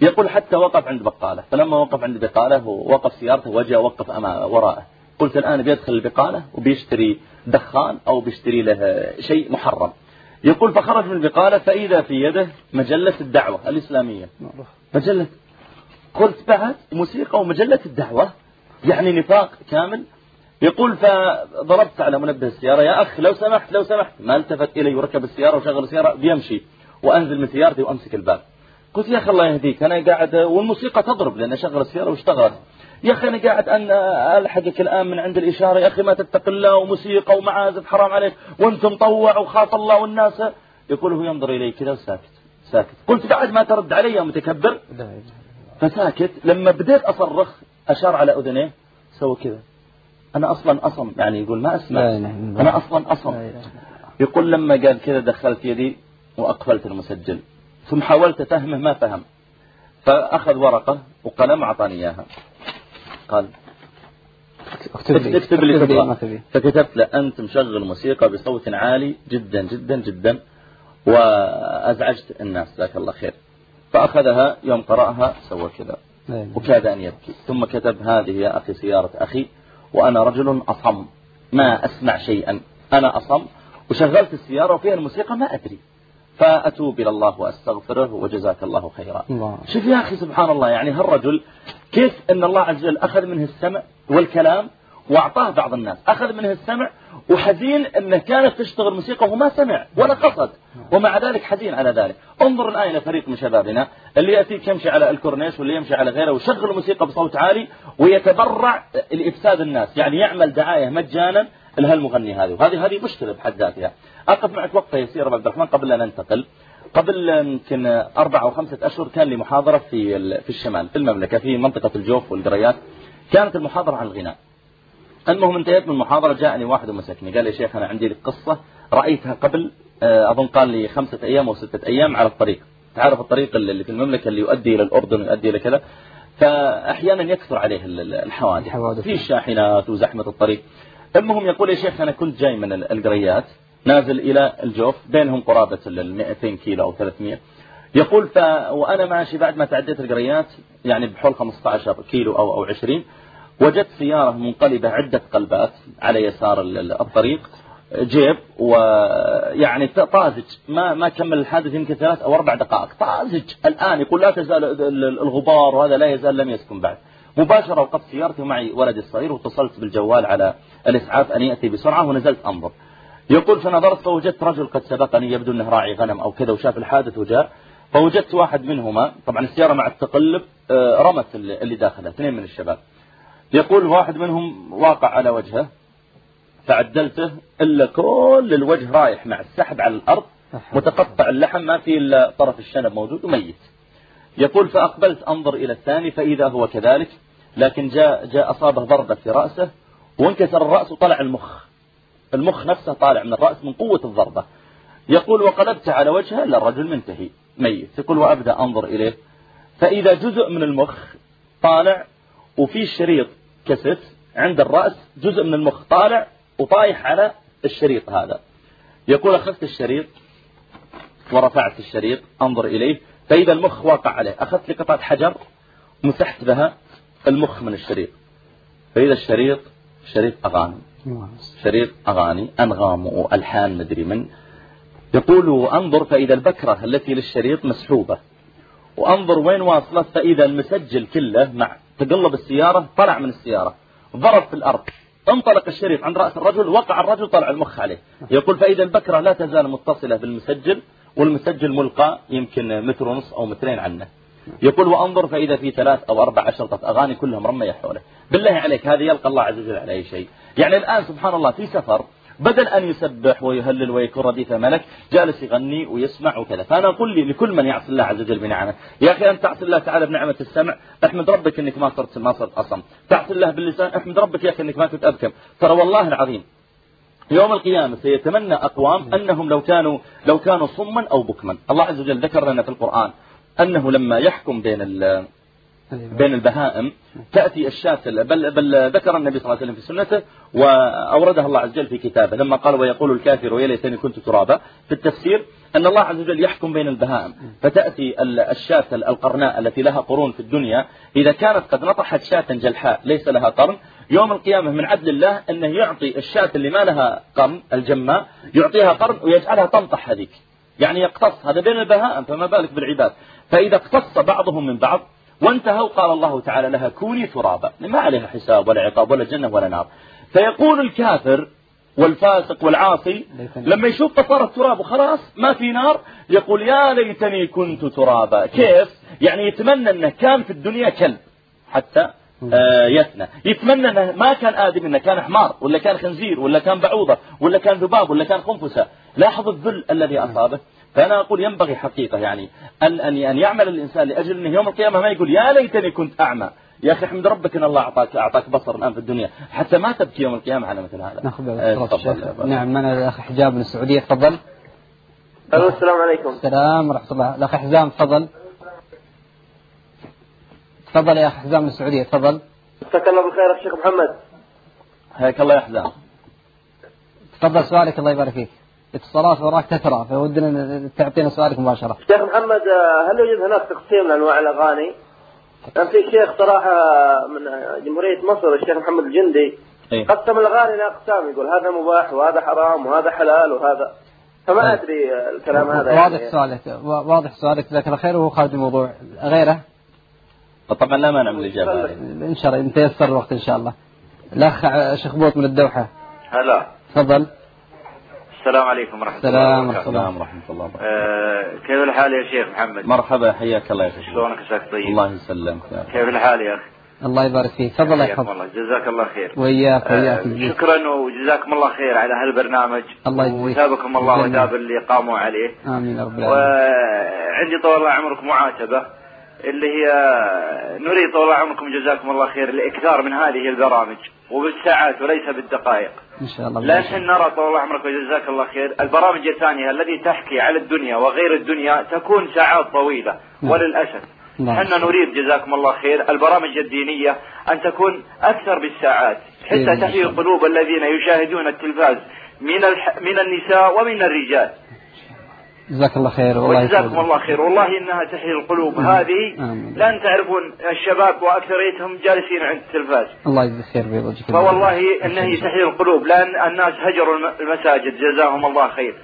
يقول حتى وقف عند بقالة. فلما وقف عند بقالة ووقف سيارته وجاء وقف أمام وراءه. قلت الآن بيدخل البقالة وبيشتري دخان أو بيشتري له شيء محرم. يقول فخرج من البقالة فإذا في يده مجلة الدعوة الإسلامية. مجلة قلت بعد موسيقى ومجلة الدعوة يعني نفاق كامل يقول فضربت على منبه السيارة يا أخ لو سمحت لو سمحت. ما التفت إلي وركب السيارة وشغل السيارة بيمشي وأنزل من سيارتي وأمسك الباب. قلت يا أخي الله يهديك أنا قاعد والموسيقى تضرب لأن شغل السيارة واشتغلت. يا أخي أنا قاعد أن ألحقك الآن من عند الإشارة يا أخي ما تتق الله وموسيقى ومعازف حرام عليك وأنت مطوع وخاف الله والناس. يقول هو ينظر إلي كذا وساكت ساكت. قلت بعد ما ترد علي يا متكبر فساكت. لما بديت أصرخ أشار على أذنيه سوى كذا. أنا أصلا أصم يعني يقول ما أسمع. أنا أصلا أصم يقول لما قال كذا دخلت يدي وأقفلت المسجل. ثم حاولت أفهمه ما فهم. فأخذ ورقة وقلم أعطاني إياها. قال اكتب لي اكتب لي تبغى فكتبت له أنت مشغل موسيقى بصوت عالي جدا جدا جدا وأزعجت الناس. جزاك الله خير. فأخذها يوم قرأها سوى كذا. وكاد أن يبكي. ثم كتب هذه يا أخي سيارة أخي. وأنا رجل أصم. ما أسمع شيئا. أنا أصم. وشغلت السيارة وفيها الموسيقى ما أدري. فأتوب إلى الله وأستغفره وجزاك الله خيرا. الله. شوف يا أخي سبحان الله يعني هالرجل كيف أن الله عز وجل أخذ منه السمع والكلام وأعطاه بعض الناس. أخذ منه السمع وحزين أنه كانت تشتغل موسيقى وما سمع ولا قصد. ومع ذلك حزين على ذلك. انظر الآن إلى فريق من شبابنا اللي يأتيك يمشي على الكورنيش واللي يمشي على غيره ويشغل موسيقى بصوت عالي ويتبرع لإفساد الناس. يعني يعمل دعاية مجانا لهالمغني هذه وهذه هذه مشكلة بحد ذاتها. أقف معك وقفة يسيرة عبد الرحمن قبل أن ننتقل. قبل يمكن أربعة أو خمسة أشهر كان لي محاضرة في في الشمال في المملكة في منطقة الجوف والقريات. كانت المحاضرة عن الغناء. المهم انتهيت من المحاضرة جاءني واحد ومسكني. قال لي شيخ أنا عندي لك قصة رأيتها قبل آه، أظن قال لي خمسة أيام أو ستة أيام على الطريق. تعرف الطريق اللي في المملكة اللي يؤدي إلى الأردن ويؤدي إلى كذا؟ فأحيانا يكثر عليه الحوادث. في الشاحنات وزحمة الطريق. المهم يقول يا شيخ أنا كنت جاي من القريات نازل إلى الجوف بينهم قرابة ال 200 كيلو أو 300 يقول ف... وأنا ماشي بعد ما تعديت القريات يعني بحول 15 كيلو أو أو 20 وجدت سيارة منقلبة عدة قلبات على يسار الطريق جيب ويعني طازج. ما ما كمل الحادث يمكن ثلاث أو أربع دقائق. طازج. الآن يقول لا تزال الغبار وهذا لا يزال لم يسكن بعد. مباشرة وقفت سيارتي ومعي ولدي الصغير واتصلت بالجوال على الإسعاف أن يأتي بسرعة ونزلت أنظر. يقول فنظرت فوجدت رجل قد سبقني يبدو أنه راعي غنم أو كذا وشاف الحادث وجاء. فوجدت واحد منهما. طبعا السيارة مع التقلب آه، رمت اللي داخلها اثنين من الشباب. يقول واحد منهم واقع على وجهه فعدلته إلا كل الوجه رايح مع السحب على الأرض متقطع اللحم ما في إلا طرف الشنب موجود وميت. يقول فأقبلت أنظر إلى الثاني فإذا هو كذلك لكن جاء, جاء أصابه ضربة في رأسه وانكسر الرأس وطلع المخ. المخ نفسه طالع من الرأس من قوة الضربة. يقول وقلبت على وجهه إلا الرجل منتهي ميت. يقول وأبدأ أنظر إليه فإذا جزء من المخ طالع وفي شريط كست عند الرأس جزء من المخ طالع وطايح على الشريط هذا. يقول أخذت الشريط ورفعت الشريط أنظر إليه. فإذا المخ واقع عليه. أخذت لي قطعة حجر مسحت بها المخ من الشريط. فإذا الشريط شريط أغاني. شريط أغاني أنغام وألحان مدري من. يقول أنظر فإذا البكرة التي للشريط مسحوبة. وأنظر وين واصلت فإذا المسجل كله مع تقلب السيارة طلع من السيارة ضرب في الأرض انطلق الشريط عند رأس الرجل وقع الرجل طلع المخ عليه. يقول فإذا البكرة لا تزال متصلة بالمسجل والمسجل ملقى يمكن متر ونص أو مترين عنه. يقول وأنظر فإذا في ثلاث أو أربع عشرة أغاني كلها مرمية حوله. بالله عليك هذه يلقى الله عز وجل على أي شيء. يعني الآن سبحان الله في سفر بدل أن يسبح ويهلل ويكون رديف ملك جالس يغني ويسمع وكذا. فأنا أقول لي لكل من يعصي الله عز وجل بنعمة. يا أخي أنت تعصي الله تعالى بنعمة السمع أحمد ربك أنك ما صرت ما صرت أصم. تعصي الله باللسان أحمد ربك يا أخي أنك ما كنت أبكم ترى والله العظيم يوم القيامة سيتمنى أقوام أنهم لو كانوا لو كانوا صما أو بكما. الله عز وجل ذكر لنا في القرآن أنه لما يحكم بين بين البهائم تأتي الشاة بل, بل ذكر النبي صلى الله عليه وسلم في سنته وأوردها الله عز وجل في كتابه لما قال ويقول الكافر ويا ليتني كنت ترابا في التفسير أن الله عز وجل يحكم بين البهائم. فتأتي الشاة القرناء التي لها قرون في الدنيا. إذا كانت قد نطحت شاة جلحاء ليس لها قرن. يوم القيامة من عدل الله أنه يعطي الشاة اللي ما لها قرن الجماء يعطيها قرن ويجعلها تنطح هذيك. يعني يقتص هذا بين البهائم فما بالك بالعباد. فإذا اقتص بعضهم من بعض وانتهوا قال الله تعالى لها كوني ترابا. ما عليها حساب ولا عقاب ولا جنة ولا نار. فيقول الكافر والفاسق والعاصي لما يشوف قصار التراب وخلاص ما في نار يقول يا ليتني كنت ترابا. كيف؟ يعني يتمنى إنه كان في الدنيا كلب حتى آه يثنى يتمنى إنه ما كان آدم إنه كان حمار ولا كان خنزير ولا كان بعوضة ولا كان ذباب ولا كان خنفسة لاحظ الذل الذي أصابه. فأنا أقول ينبغي حقيقة يعني أن, أن, أن يعمل الإنسان لأجل أنه يوم القيامة ما يقول يا ليتني كنت أعمى. يا أخي احمد ربك أن الله أعطاك أعطاك بصر الآن في الدنيا. حتى ما تبكي يوم القيامة على مثل هذا. ناخذ آه نعم من الأخ حجاب من السعودية تفضل. السلام عليكم. السلام ورحمة الله. الأخ حزام تفضل. تفضل يا أخ حزام من السعودية تفضل. مساك الله بالخير الشيخ محمد. حياك الله يا حزام. تفضل سؤالك الله يبارك فيك. اتصالات وراك تترى فودنا تعطينا سؤالك مباشرة. شيخ محمد هل يوجد هناك تقسيم لأنواع الأغاني؟ كان في شيخ صراحة من جمهورية مصر الشيخ محمد الجندي إيه؟ قسم الأغاني إلى أقسام يقول هذا مباح وهذا حرام وهذا حلال وهذا. فما إيه. أدري الكلام هذا واضح يعني سؤالك واضح سؤالك جزاك الله خير وهو خارج الموضوع. غيره؟ طبعا لا مانع من الإجابة. إن شاء الله تيسر الوقت إن شاء الله. الأخ شخبوط من الدوحة. هلا. تفضل. السلام عليكم ورحمة الله السلام وبركاته. السلام ورحمة الله وبركاته. آه كيف الحال يا شيخ محمد؟ مرحبا حياك الله يا شيخ شلونك عساك طيب؟ الله يسلمك يا رب. كيف الحال يا أخي؟ الله يبارك فيك. تفضل حياكم يحفظك الله. جزاك الله خير. وإياك آه وإياك. شكرا وجزاكم الله خير على هالبرنامج. الله يجزيك. وثابكم الله. وثاب اللي قاموا عليه. آمين يا رب العالمين. وعندي طول الله عمركم معاتبة اللي هي نريد طول عمركم جزاكم الله خير الإكثار من هذه البرامج وبالساعات وليس بالدقائق. إن شاء الله نحن نرى طول الله عمرك وجزاك الله خير البرامج الثانية التي تحكي على الدنيا وغير الدنيا تكون ساعات طويلة نعم. وللأسف نعم. إحنا نريد جزاكم الله خير البرامج الدينية أن تكون أكثر بالساعات حتى الله. تحيي قلوب الذين يشاهدون التلفاز من الح... من النساء ومن الرجال جزاك الله خير والله وجزاكم يسعدك. الله خير. والله إنها تحيي القلوب. هذه آمين. لن تعرفون الشباب وأكثريتهم جالسين عند التلفاز. الله يجزيك خير بيض فوالله انه تحيي القلوب. لأن الناس هجروا الم- المساجد. جزاهم الله خير.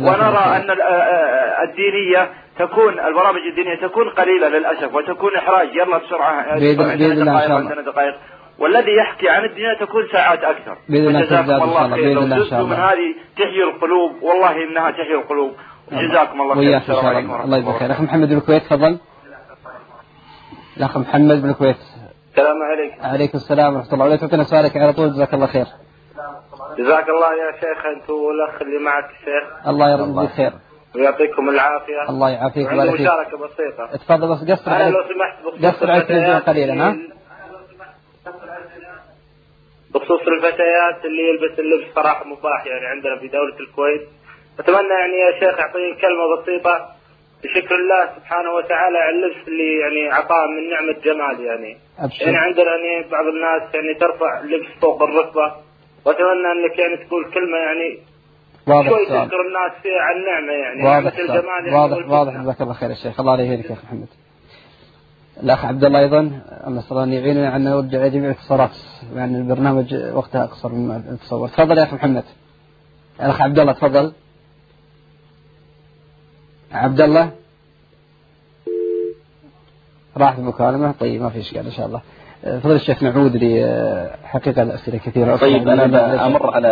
ونرى أن آه، آه، الدينية تكون البرامج الدينية تكون قليلة للأسف وتكون إحراج. يلا بسرعة. بإذن الله دقائق والذي يحكي عن الدنيا تكون ساعات أكثر. بإذن الله شاء الله. خير. لو من. هذه تحيي القلوب والله إنها تحيي القلوب. جزاكم الله خير. السلام عليكم الله ورحمة الله الله. يجزيك خير أخ محمد بن الكويت تفضل. الأخ محمد بن الكويت. السلام عليكم. عليكم السلام ورحمة الله. ولا تعطينا سؤالك على طول. جزاك الله خير. جزاك الله يا شيخ. أنت والأخ اللي معك الشيخ الله يرضيك خير. ويعطيكم العافية. الله يعافيك وعندي ويبارك فيك. مشاركة بسيطة. تفضل بس. قصر عليك. لو سمحت قصر البدايات قليلا ها؟ بخصوص الفتيات اللي يلبس اللبس صراحة مباح يعني عندنا في دولة الكويت. أتمنى يعني يا شيخ أعطيني كلمة بسيطة بشكر الله سبحانه وتعالى على اللبس اللي يعني أعطاه من نعمة جمال يعني. أبشر. يعني عندنا يعني بعض الناس يعني ترفع اللبس فوق الركبة. وأتمنى أنك يعني تقول كلمة يعني واضح شوي تذكر الناس فيها عن النعمة يعني واضح السؤال. الجمال يعني واضح. واضح جزاك الله خير يا شيخ. الله يهديك يا أخ محمد. الأخ عبد الله أيضا نسال الله أن يعيننا ان نرجع جميع الاتصالات يعني البرنامج وقتها أقصر مما نتصور تفضل يا أخ محمد. الأخ عبد الله تفضل. عبد الله راح المكالمة؟ طيب ما في إشكال إن شاء الله. فضل الشيخ نعود لحقيقة الأسئلة كثيرة. طيب أنا بأمر على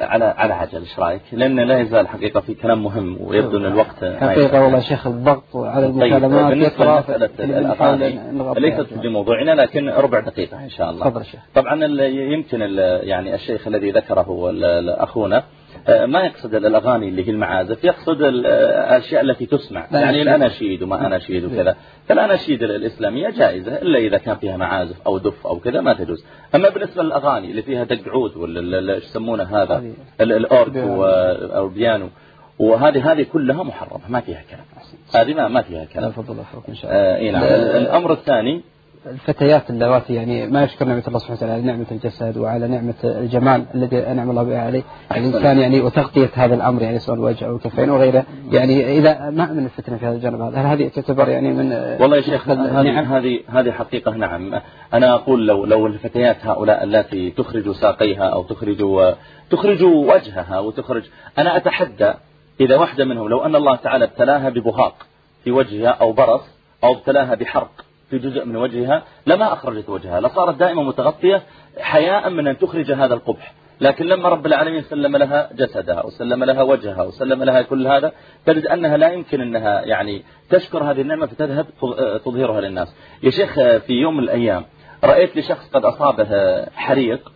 على على عجل إيش رأيك؟ لأن لا يزال حقيقة في كلام مهم ويبدو أن الوقت حقيقة. والله شيخ الضغط على طيب المكالمات بالنسبة يطرأ لمسألة نغطي ليست. بموضوعنا لكن ربع دقيقة إن شاء الله. تفضل الشيخ طبعا يمكن يعني الشيخ الذي ذكره أخونا ما يقصد الأغاني اللي هي المعازف يقصد ال- الأشياء التي تسمع. يعني. الأناشيد وما أناشيد وكذا. فالأناشيد الإسلامية جائزة إلا إذا كان فيها معازف أو دف أو كذا ما تجوز. أما بالنسبة للأغاني اللي فيها دق عود ولا يسمونه هذا؟ هذه. ال- الأورج بيانو. و- أو البيانو. وهذه هذه كلها محرمة ما فيها كلام. هذه ما ما فيها لا كلام إن شاء الله. آه، إيه نعم. الأمر الثاني الفتيات اللواتي يعني ما يشكر نعمة الله سبحانه وتعالى على نعمة الجسد وعلى نعمة الجمال الذي أنعم الله بها عليه. الإنسان يعني وتغطية هذا الأمر يعني سواء الوجه أو الكفين وغيره يعني إذا ما من الفتنة في هذا الجانب هذا هل هذه تعتبر يعني من والله يا شيخ نعم هذه هذه هذه حقيقة نعم. أنا أقول لو لو الفتيات هؤلاء التي تخرج ساقيها أو تخرج تخرج وجهها وتخرج أنا أتحدى إذا واحدة منهم لو أن الله تعالى ابتلاها ببهاق في وجهها أو برص أو ابتلاها بحرق في جزء من وجهها لما أخرجت وجهها. لصارت دائما متغطية حياء من أن تخرج هذا القبح. لكن لما رب العالمين سلم لها جسدها وسلم لها وجهها وسلم لها كل هذا تجد أنها لا يمكن أنها يعني تشكر هذه النعمة فتذهب تظهرها للناس. يا شيخ في يوم من الأيام رأيت لشخص قد أصابه حريق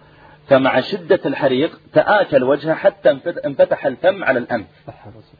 فمع شدة الحريق تآكل وجهه حتى انفتح الفم على الأنف.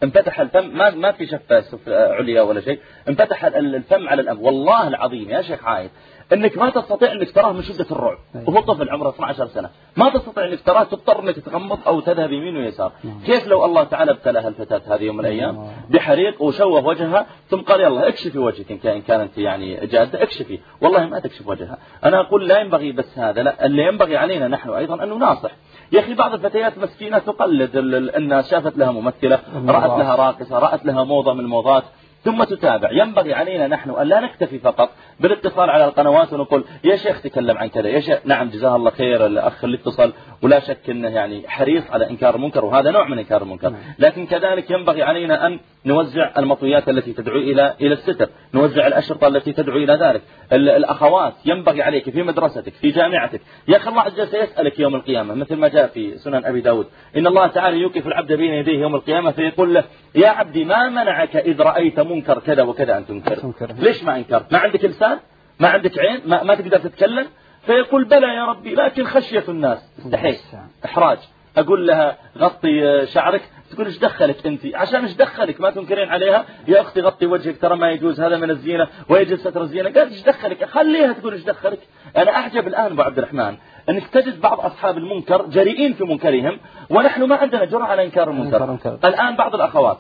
انفتح الفم ما ما في شفة عليا ولا شيء. انفتح ال- الفم على الأنف. والله العظيم يا شيخ عايد إنك ما تستطيع إنك تراه من شدة الرعب. وهو طفل عمره 12 سنة. ما تستطيع إنك تراه تضطر إنك تغمض أو تذهب يمين ويسار. كيف لو الله تعالى ابتلاها الفتاة هذه يوم من الأيام؟ بحريق وشوه وجهها ثم قال يلا اكشفي وجهك إن كان- كانت يعني جادة اكشفي. والله ما تكشف وجهها. أنا أقول لا ينبغي بس هذا لا اللي ينبغي علينا نحن أيضا أن نناصح. يا أخي بعض الفتيات مسكينة تقلد ال- ال- الناس شافت لها ممثلة رأت لها راقصة رأت لها موضة من الموضات ثم تتابع. ينبغي علينا نحن أن لا نكتفي فقط بالاتصال على القنوات ونقول يا شيخ تكلم عن كذا يا شيخ نعم جزاه الله خير الأخ اللي اتصل ولا شك أنه يعني حريص على إنكار المنكر وهذا نوع من إنكار المنكر. لكن كذلك ينبغي علينا أن نوزع المطويات التي تدعو إلى إلى الستر نوزع الأشرطة التي تدعو إلى ذلك. ال- الأخوات ينبغي عليك في مدرستك في جامعتك يا أخي الله عز وجل سيسألك يوم القيامة مثل ما جاء في سنن أبي داود إن الله تعالى يوقف العبد بين يديه يوم القيامة فيقول له يا عبدي ما منعك إذ رأيت منكر كذا وكذا أن تنكر؟ تنكر. ليش ما أنكرت؟ ما عندك لسان؟ ما عندك عين ما, ما تقدر تتكلم فيقول بلى يا ربي لكن خشية الناس. استحيت إحراج. أقول لها غطي شعرك. تقول إيش دخلك أنت؟ عشان إيش دخلك؟ ما تنكرين عليها. يا أختي غطي وجهك ترى ما يجوز هذا من الزينة ويجوز ستر الزينة. قالت إيش دخلك؟ خليها تقول إيش دخلك. أنا أعجب الآن أبو عبد الرحمن أنك تجد بعض أصحاب المنكر جريئين في منكرهم ونحن ما عندنا جرأة على إنكار إنكار المنكر المنكر. الآن بعض الأخوات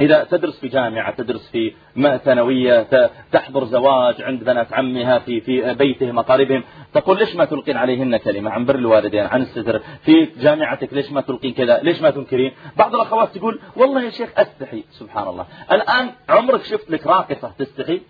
إذا تدرس في جامعة تدرس في ثانوية تحضر زواج عند بنات عمها في في بيتهم أقاربهم تقول ليش ما تلقين عليهن كلمة؟ عن بر الوالدين عن الستر. في جامعتك ليش ما تلقين كذا؟ ليش ما تنكرين؟ بعض الأخوات تقول والله يا شيخ أستحي. سبحان الله. الآن عمرك شفت لك راقصة تستحي.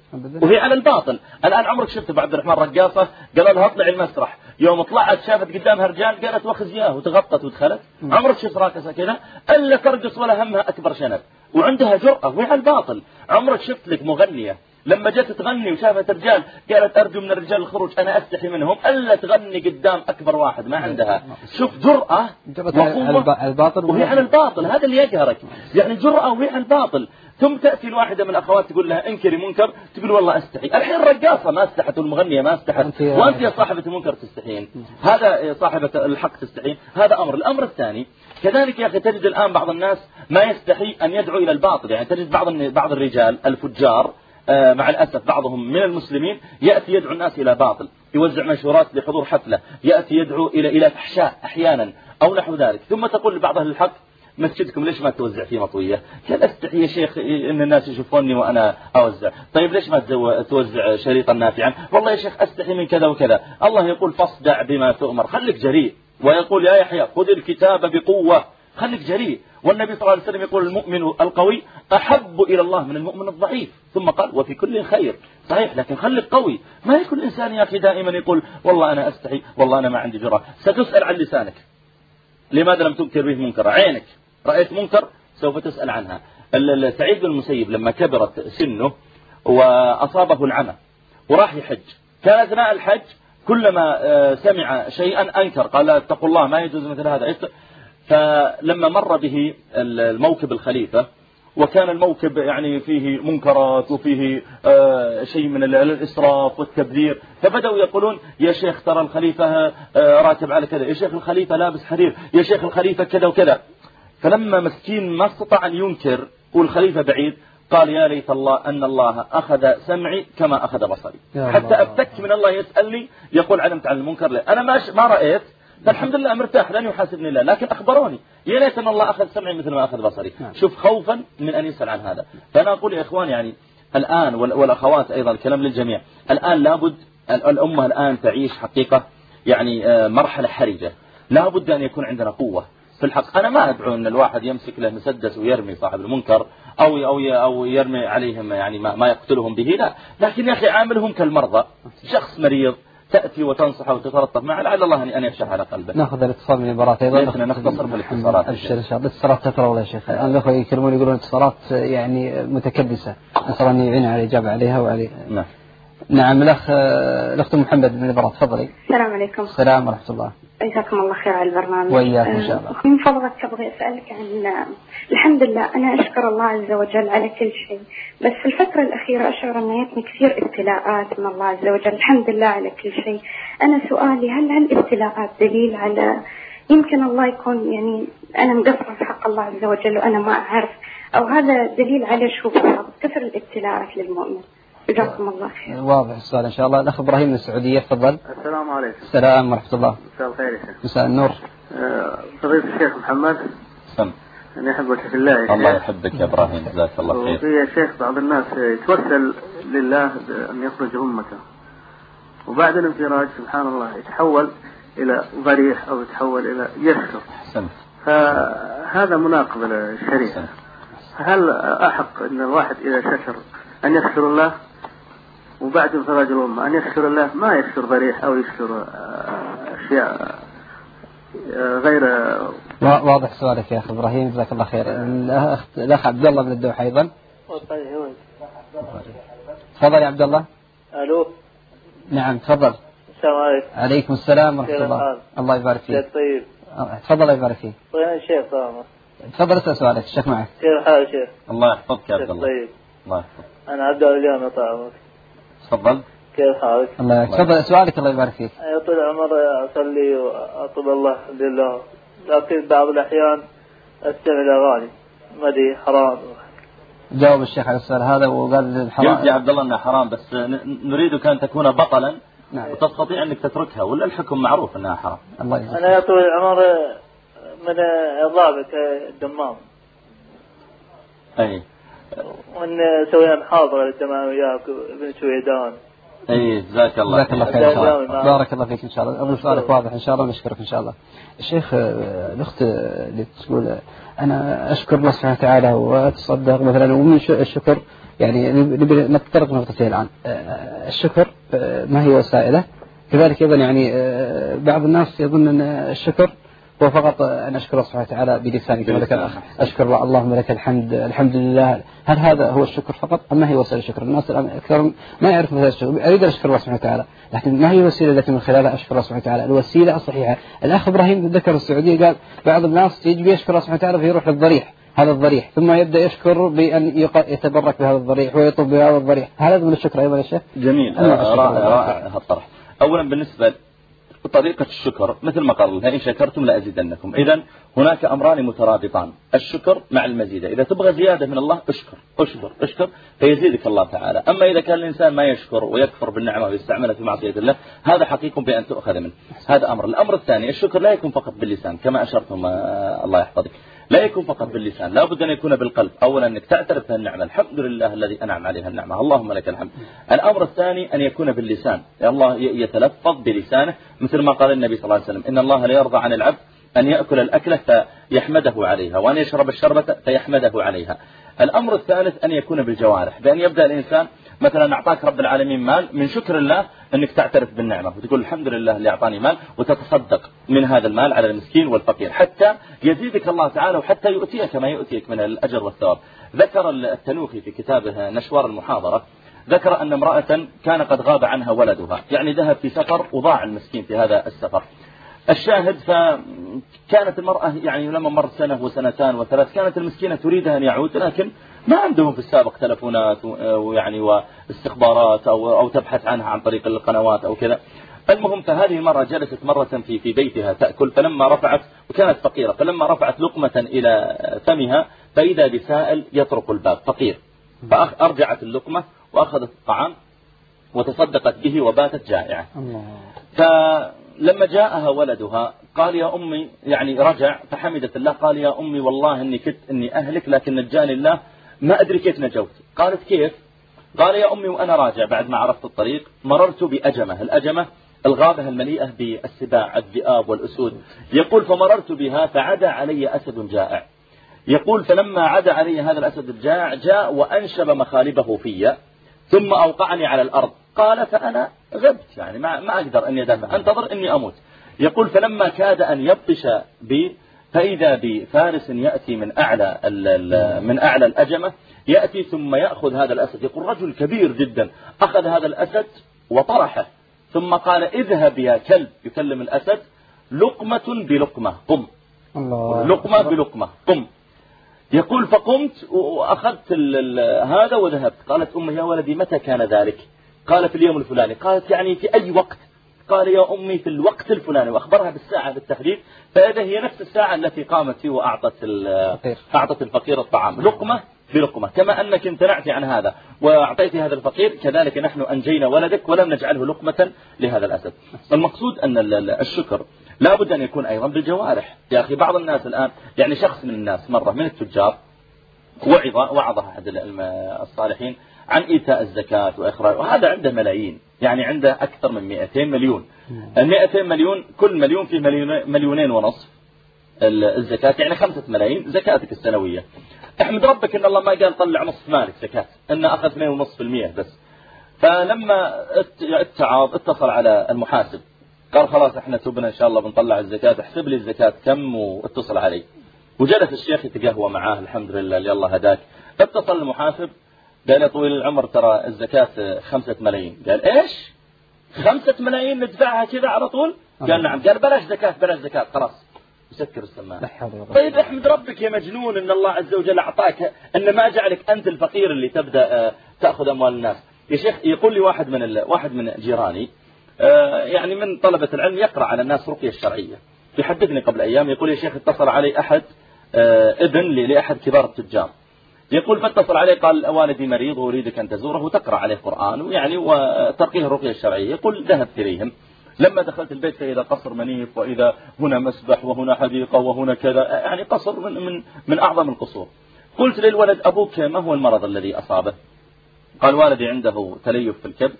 وهي على الباطل. الآن عمرك شفت عبد الرحمن رقاصة؟ قال لها اطلعي المسرح. يوم طلعت شافت قدامها رجال قالت وخزياه وتغطت ودخلت. عمرك شفت راقصة كذا؟ إلا ترقص ولا همها أكبر شنب. وعندها جرأة وهي على الباطل. عمرك شفت لك مغنية لما جت تغني وشافت رجال قالت أرجو من الرجال الخروج أنا أستحي منهم. إلا تغني قدام أكبر واحد ما عندها. شوف جرأة الباطل وهي على الباطل هذا اللي يقهرك يعني جرأة وهي على الباطل. ثم تأتي الواحدة من الأخوات تقول لها انكري منكر تقول والله أستحي. الحين الرقاصة ما استحت والمغنية ما استحت. وأنت يا صاحبة المنكر تستحين. هذا صاحبة الحق تستحين. هذا أمر. الأمر الثاني كذلك يا أخي تجد الآن بعض الناس ما يستحي أن يدعو إلى الباطل. يعني تجد بعض بعض الرجال الفجار مع الأسف بعضهم من المسلمين يأتي يدعو الناس إلى باطل يوزع منشورات لحضور حفلة يأتي يدعو إلى إلى فحشاء أحيانا أو نحو ذلك ثم تقول لبعض أهل الحق مسجدكم ليش ما توزع فيه مطوية؟ كان أستحي يا شيخ إن الناس يشوفوني وأنا أوزع؟ طيب ليش ما توزع شريطا نافعا؟ والله يا شيخ أستحي من كذا وكذا. الله يقول فاصدع بما تؤمر خليك جريء. ويقول يا يحيى خذ الكتاب بقوة. خليك جريء. والنبي صلى الله عليه وسلم يقول المؤمن القوي أحب إلى الله من المؤمن الضعيف. ثم قال وفي كل خير. صحيح لكن خليك قوي. ما يكون الإنسان يا أخي دائما يقول والله أنا أستحي والله أنا ما عندي جرأة. ستسأل عن لسانك. لماذا لم تنكر به منكر؟ عينك. رأيت منكر؟ سوف تسأل عنها. سعيد بن المسيب لما كبرت سنه وأصابه العمى وراح يحج. كان أثناء الحج كلما آه، سمع شيئا أنكر. قال اتقوا الله ما يجوز مثل هذا. فلما مر به الموكب الخليفة وكان الموكب يعني فيه منكرات وفيه آه، شيء من الإسراف والتبذير فبدأوا يقولون يا شيخ ترى الخليفة آه، راتب على كذا يا شيخ الخليفة لابس حرير يا شيخ الخليفة كذا وكذا. فلما مسكين ما استطاع أن ينكر والخليفة بعيد قال يا ليت الله أن الله أخذ سمعي كما أخذ بصري. حتى أفتك من الله يسألني يقول علمت عن المنكر لي أنا ما, ما رأيت فالحمد لله مرتاح لن يحاسبني الله لكن أخبروني. يا ليت أن الله أخذ سمعي مثل ما أخذ بصري. نعم. شوف خوفا من أن يسأل عن هذا. فأنا أقول يا إخوان يعني الآن والأخوات أيضا الكلام للجميع. الآن لابد الأمة الآن تعيش حقيقة يعني آه، مرحلة حرجة. لابد أن يكون عندنا قوة. في الحق أنا ما أدعو أن الواحد يمسك له مسدس ويرمي صاحب المنكر أو أو أو يرمي عليهم يعني ما, ما يقتلهم به لا. لكن يا أخي عاملهم كالمرضى. شخص مريض تأتي وتنصحه وتتلطف معه لعل الله أن يفتح على قلبه. نأخذ الاتصال من الإمارات أيضا. نحن نختصر بالاتصالات. أبشر إن شاء الله. الاتصالات ولا يا شيخ. الآن الأخوة يكلمون يقولون اتصالات يعني متكدسة نسأل أن يعين على الإجابة عليها وعلي. نعم. نعم الأخ الأخت محمد من الإمارات تفضلي. السلام عليكم. السلام ورحمة الله. جزاكم الله خير على البرنامج. وإياك إن شاء الله. من فضلك أبغى أسألك عن الحمد لله أنا أشكر الله عز وجل على كل شيء. بس في الفترة الأخيرة أشعر أن يتني كثير ابتلاءات من الله عز وجل. الحمد لله على كل شيء. أنا سؤالي هل هالابتلاءات دليل على يمكن الله يكون يعني أنا مقصرة في حق الله عز وجل وأنا ما أعرف أو هذا دليل على شو كثر الابتلاءات للمؤمن. جزاكم الله خير. واضح السؤال إن شاء الله. الأخ إبراهيم من السعودية تفضل. السلام عليكم. السلام ورحمة الله. مساء الخير يا شيخ. مساء النور. آه، فضيلة الشيخ محمد. سم. أنا أحبك في الله يا شيخ. الله يحبك يا إبراهيم. جزاك الله خير. وفي يا شيخ بعض الناس يتوسل لله أن يخرج أمته. وبعد الانفراج سبحان الله يتحول إلى ضريح أو يتحول إلى يسر أحسنت. فهذا مناقض للشريعة. هل أحق أن الواحد إذا شكر أن يشكر الله؟ وبعد انفراج الأمة أن يشكر الله ما يشكر ضريح أو يشكر آه، أشياء آه، غير واضح سؤالك يا أخي إبراهيم جزاك الله خير. الأخ عبد الله من الدوحة أيضا. تفضل يا عبد الله. ألو. نعم تفضل. السلام عليكم. عليكم السلام ورحمة الله. الله يبارك فيك. طيب. تفضل الله يبارك فيك. طيب يا شيخ تفضل اسأل سؤالك الشيخ معك. كيف حالك شيخ؟ الله يحفظك يا عبد الله. طيب. الله يحفظك. أنا عبد الله الجامع طعمك تفضل. كيف حالك؟ الله تفضل سؤالك الله يبارك فيك. يا طول العمر أصلي وأطلب الله لله لكن بعض الأحيان أستمع الأغاني ما حرام. جاوب الشيخ على السؤال هذا وقال حرام يا عبد الله انها حرام بس نريدك أن تكون بطلا نعم. وتستطيع أنك تتركها ولا الحكم معروف إنها حرام؟ الله يجزيك أنا يا طول العمر من الضابط الدمام. أي. وأن سوينا محاضره للتمام وياك ابن سويدان اي جزاك الله جزاك الله خير. بارك الله فيك إن شاء الله. أبو سؤالك واضح إن شاء الله ونشكرك إن شاء الله. الشيخ آه، الأخت اللي تقول أنا أشكر الله سبحانه وتعالى وأتصدق مثلا ومن الشكر يعني نبي نتطرق نقطتين الآن. آه، الشكر آه، ما هي وسائله؟ كذلك أيضا يعني بعض الناس يظن أن الشكر هو فقط أن أشكر الله سبحانه وتعالى بلساني كما ذكر أشكر الله اللهم لك الحمد الحمد لله. هل هذا هو الشكر فقط؟ أم ما هي وسيلة الشكر؟ الناس الآن أكثر ما يعرف مثل الشكر. أريد أن أشكر الله سبحانه وتعالى. لكن ما هي الوسيلة التي من خلالها أشكر الله سبحانه وتعالى؟ الوسيلة الصحيحة. الأخ إبراهيم ذكر السعودية قال بعض الناس يجي يشكر الله سبحانه وتعالى فيروح للضريح هذا الضريح. ثم يبدأ يشكر بأن يتبرك بهذا الضريح ويطلب بهذا الضريح. هذا من الشكر أيضا يا شيخ؟ جميل. رائع رائع الطرح. أولا بالنسبة طريقة الشكر مثل ما قال الله إن شكرتم لأزيدنكم. إذا هناك أمران مترابطان الشكر مع المزيد. إذا تبغى زيادة من الله اشكر اشكر اشكر فيزيدك الله تعالى. أما إذا كان الإنسان ما يشكر ويكفر بالنعمة ويستعملها في معصية الله هذا حقيق بأن تؤخذ منه. هذا أمر. الأمر الثاني الشكر لا يكون فقط باللسان كما أشرتم آه، الله يحفظك. لا يكون فقط باللسان لا بد أن يكون بالقلب. أولا أنك تعترف بالنعمة الحمد لله الذي أنعم عليها النعمة. اللهم لك الحمد. الأمر الثاني أن يكون باللسان. الله يتلفظ بلسانه. مثل ما قال النبي صلى الله عليه وسلم إن الله لا يرضى عن العبد أن يأكل الأكلة فيحمده عليها وأن يشرب الشربة فيحمده عليها. الأمر الثالث أن يكون بالجوارح. بأن يبدأ الإنسان مثلا أعطاك رب العالمين مال من شكر الله أنك تعترف بالنعمة وتقول الحمد لله اللي أعطاني مال وتتصدق من هذا المال على المسكين والفقير حتى يزيدك الله تعالى وحتى يؤتيك ما يؤتيك من الأجر والثواب. ذكر التنوخي في كتابه نشوار المحاضرة ذكر أن امرأة كان قد غاب عنها ولدها يعني ذهب في سفر وضاع المسكين في هذا السفر. الشاهد فكانت المرأة يعني لما مر سنة وسنتان وثلاث كانت المسكينة تريدها أن يعود لكن ما عندهم في السابق تلفونات ويعني واستخبارات أو, أو تبحث عنها عن طريق القنوات أو كذا. المهم فهذه المرة جلست مرة في في بيتها تأكل فلما رفعت وكانت فقيرة فلما رفعت لقمة إلى فمها فإذا بسائل يطرق الباب فقير. فأرجعت اللقمة وأخذت الطعام وتصدقت به وباتت جائعة. فلما جاءها ولدها قال يا أمي يعني رجع فحمدت الله قال يا أمي والله إني كنت إني أهلك لكن نجاني الله ما أدري كيف نجوت. قالت كيف؟ قال يا أمي وأنا راجع بعد ما عرفت الطريق مررت بأجمة. الأجمة الغابة المليئة بالسباع الذئاب والأسود. يقول فمررت بها فعدى علي أسد جائع. يقول فلما عدى علي هذا الأسد الجائع جاء وأنشب مخالبه في ثم أوقعني على الأرض. قال فأنا غبت. يعني ما, ما أقدر أني أدافع. أنتظر أني أموت. يقول فلما كاد أن يبطش بي فإذا بفارس يأتي من أعلى من أعلى الأجمة يأتي ثم يأخذ هذا الأسد. يقول رجل كبير جدا. أخذ هذا الأسد وطرحه. ثم قال اذهب يا كلب يكلم الأسد. لقمة بلقمة قم. الله. لقمة بلقمة قم. يقول فقمت وأخذت هذا وذهبت. قالت أمي يا ولدي متى كان ذلك؟ قال في اليوم الفلاني قالت يعني في أي وقت؟ قال يا أمي في الوقت الفلاني وأخبرها بالساعة بالتحديد فإذا هي نفس الساعة التي قامت فيه وأعطت أعطت الفقير الطعام. لقمة بلقمة كما أنك امتنعت عن هذا وأعطيت هذا الفقير كذلك نحن أنجينا ولدك ولم نجعله لقمة لهذا الأسد. المقصود أن الشكر لا بد أن يكون أيضا بالجوارح. يا أخي بعض الناس الآن يعني شخص من الناس مرة من التجار وعظ وعظه أحد الصالحين عن إيتاء الزكاة وإخراج وهذا عنده ملايين يعني عنده أكثر من 200 مليون. ال 200 مليون كل مليون فيه مليونين ونصف الزكاة يعني خمسة ملايين زكاتك السنوية. احمد ربك إن الله ما قال طلع نصف مالك زكاة إنه أخذ 2.5% بس. فلما اتعاض اتصل على المحاسب. قال خلاص إحنا تبنا إن شاء الله بنطلع الزكاة احسب لي الزكاة كم واتصل علي. وجلس الشيخ يتقهوى معاه الحمد لله اللي الله هداك. اتصل المحاسب قال يا طويل العمر ترى الزكاة خمسة ملايين. قال إيش؟ خمسة ملايين ندفعها كذا على طول؟ قال نعم. قال بلاش زكاة بلاش زكاة. خلاص. يسكر السماعة. طيب احمد ربك يا مجنون إن الله عز وجل أعطاك إن ما جعلك أنت الفقير اللي تبدأ آه، تأخذ أموال الناس. يا شيخ يقول لي واحد من واحد من جيراني آه، يعني من طلبة العلم يقرأ على الناس رقية الشرعية. يحدثني قبل أيام يقول يا شيخ اتصل علي أحد آه، ابن لأحد كبار التجار. يقول فاتصل عليه قال والدي مريض وأريدك أن تزوره وتقرأ عليه قرآن ويعني وترقيه الرقية الشرعية. يقول ذهبت إليهم. لما دخلت البيت فإذا قصر منيف وإذا هنا مسبح وهنا حديقة وهنا كذا يعني قصر من, من, من أعظم القصور. قلت للولد أبوك ما هو المرض الذي أصابه؟ قال والدي عنده تليف في الكبد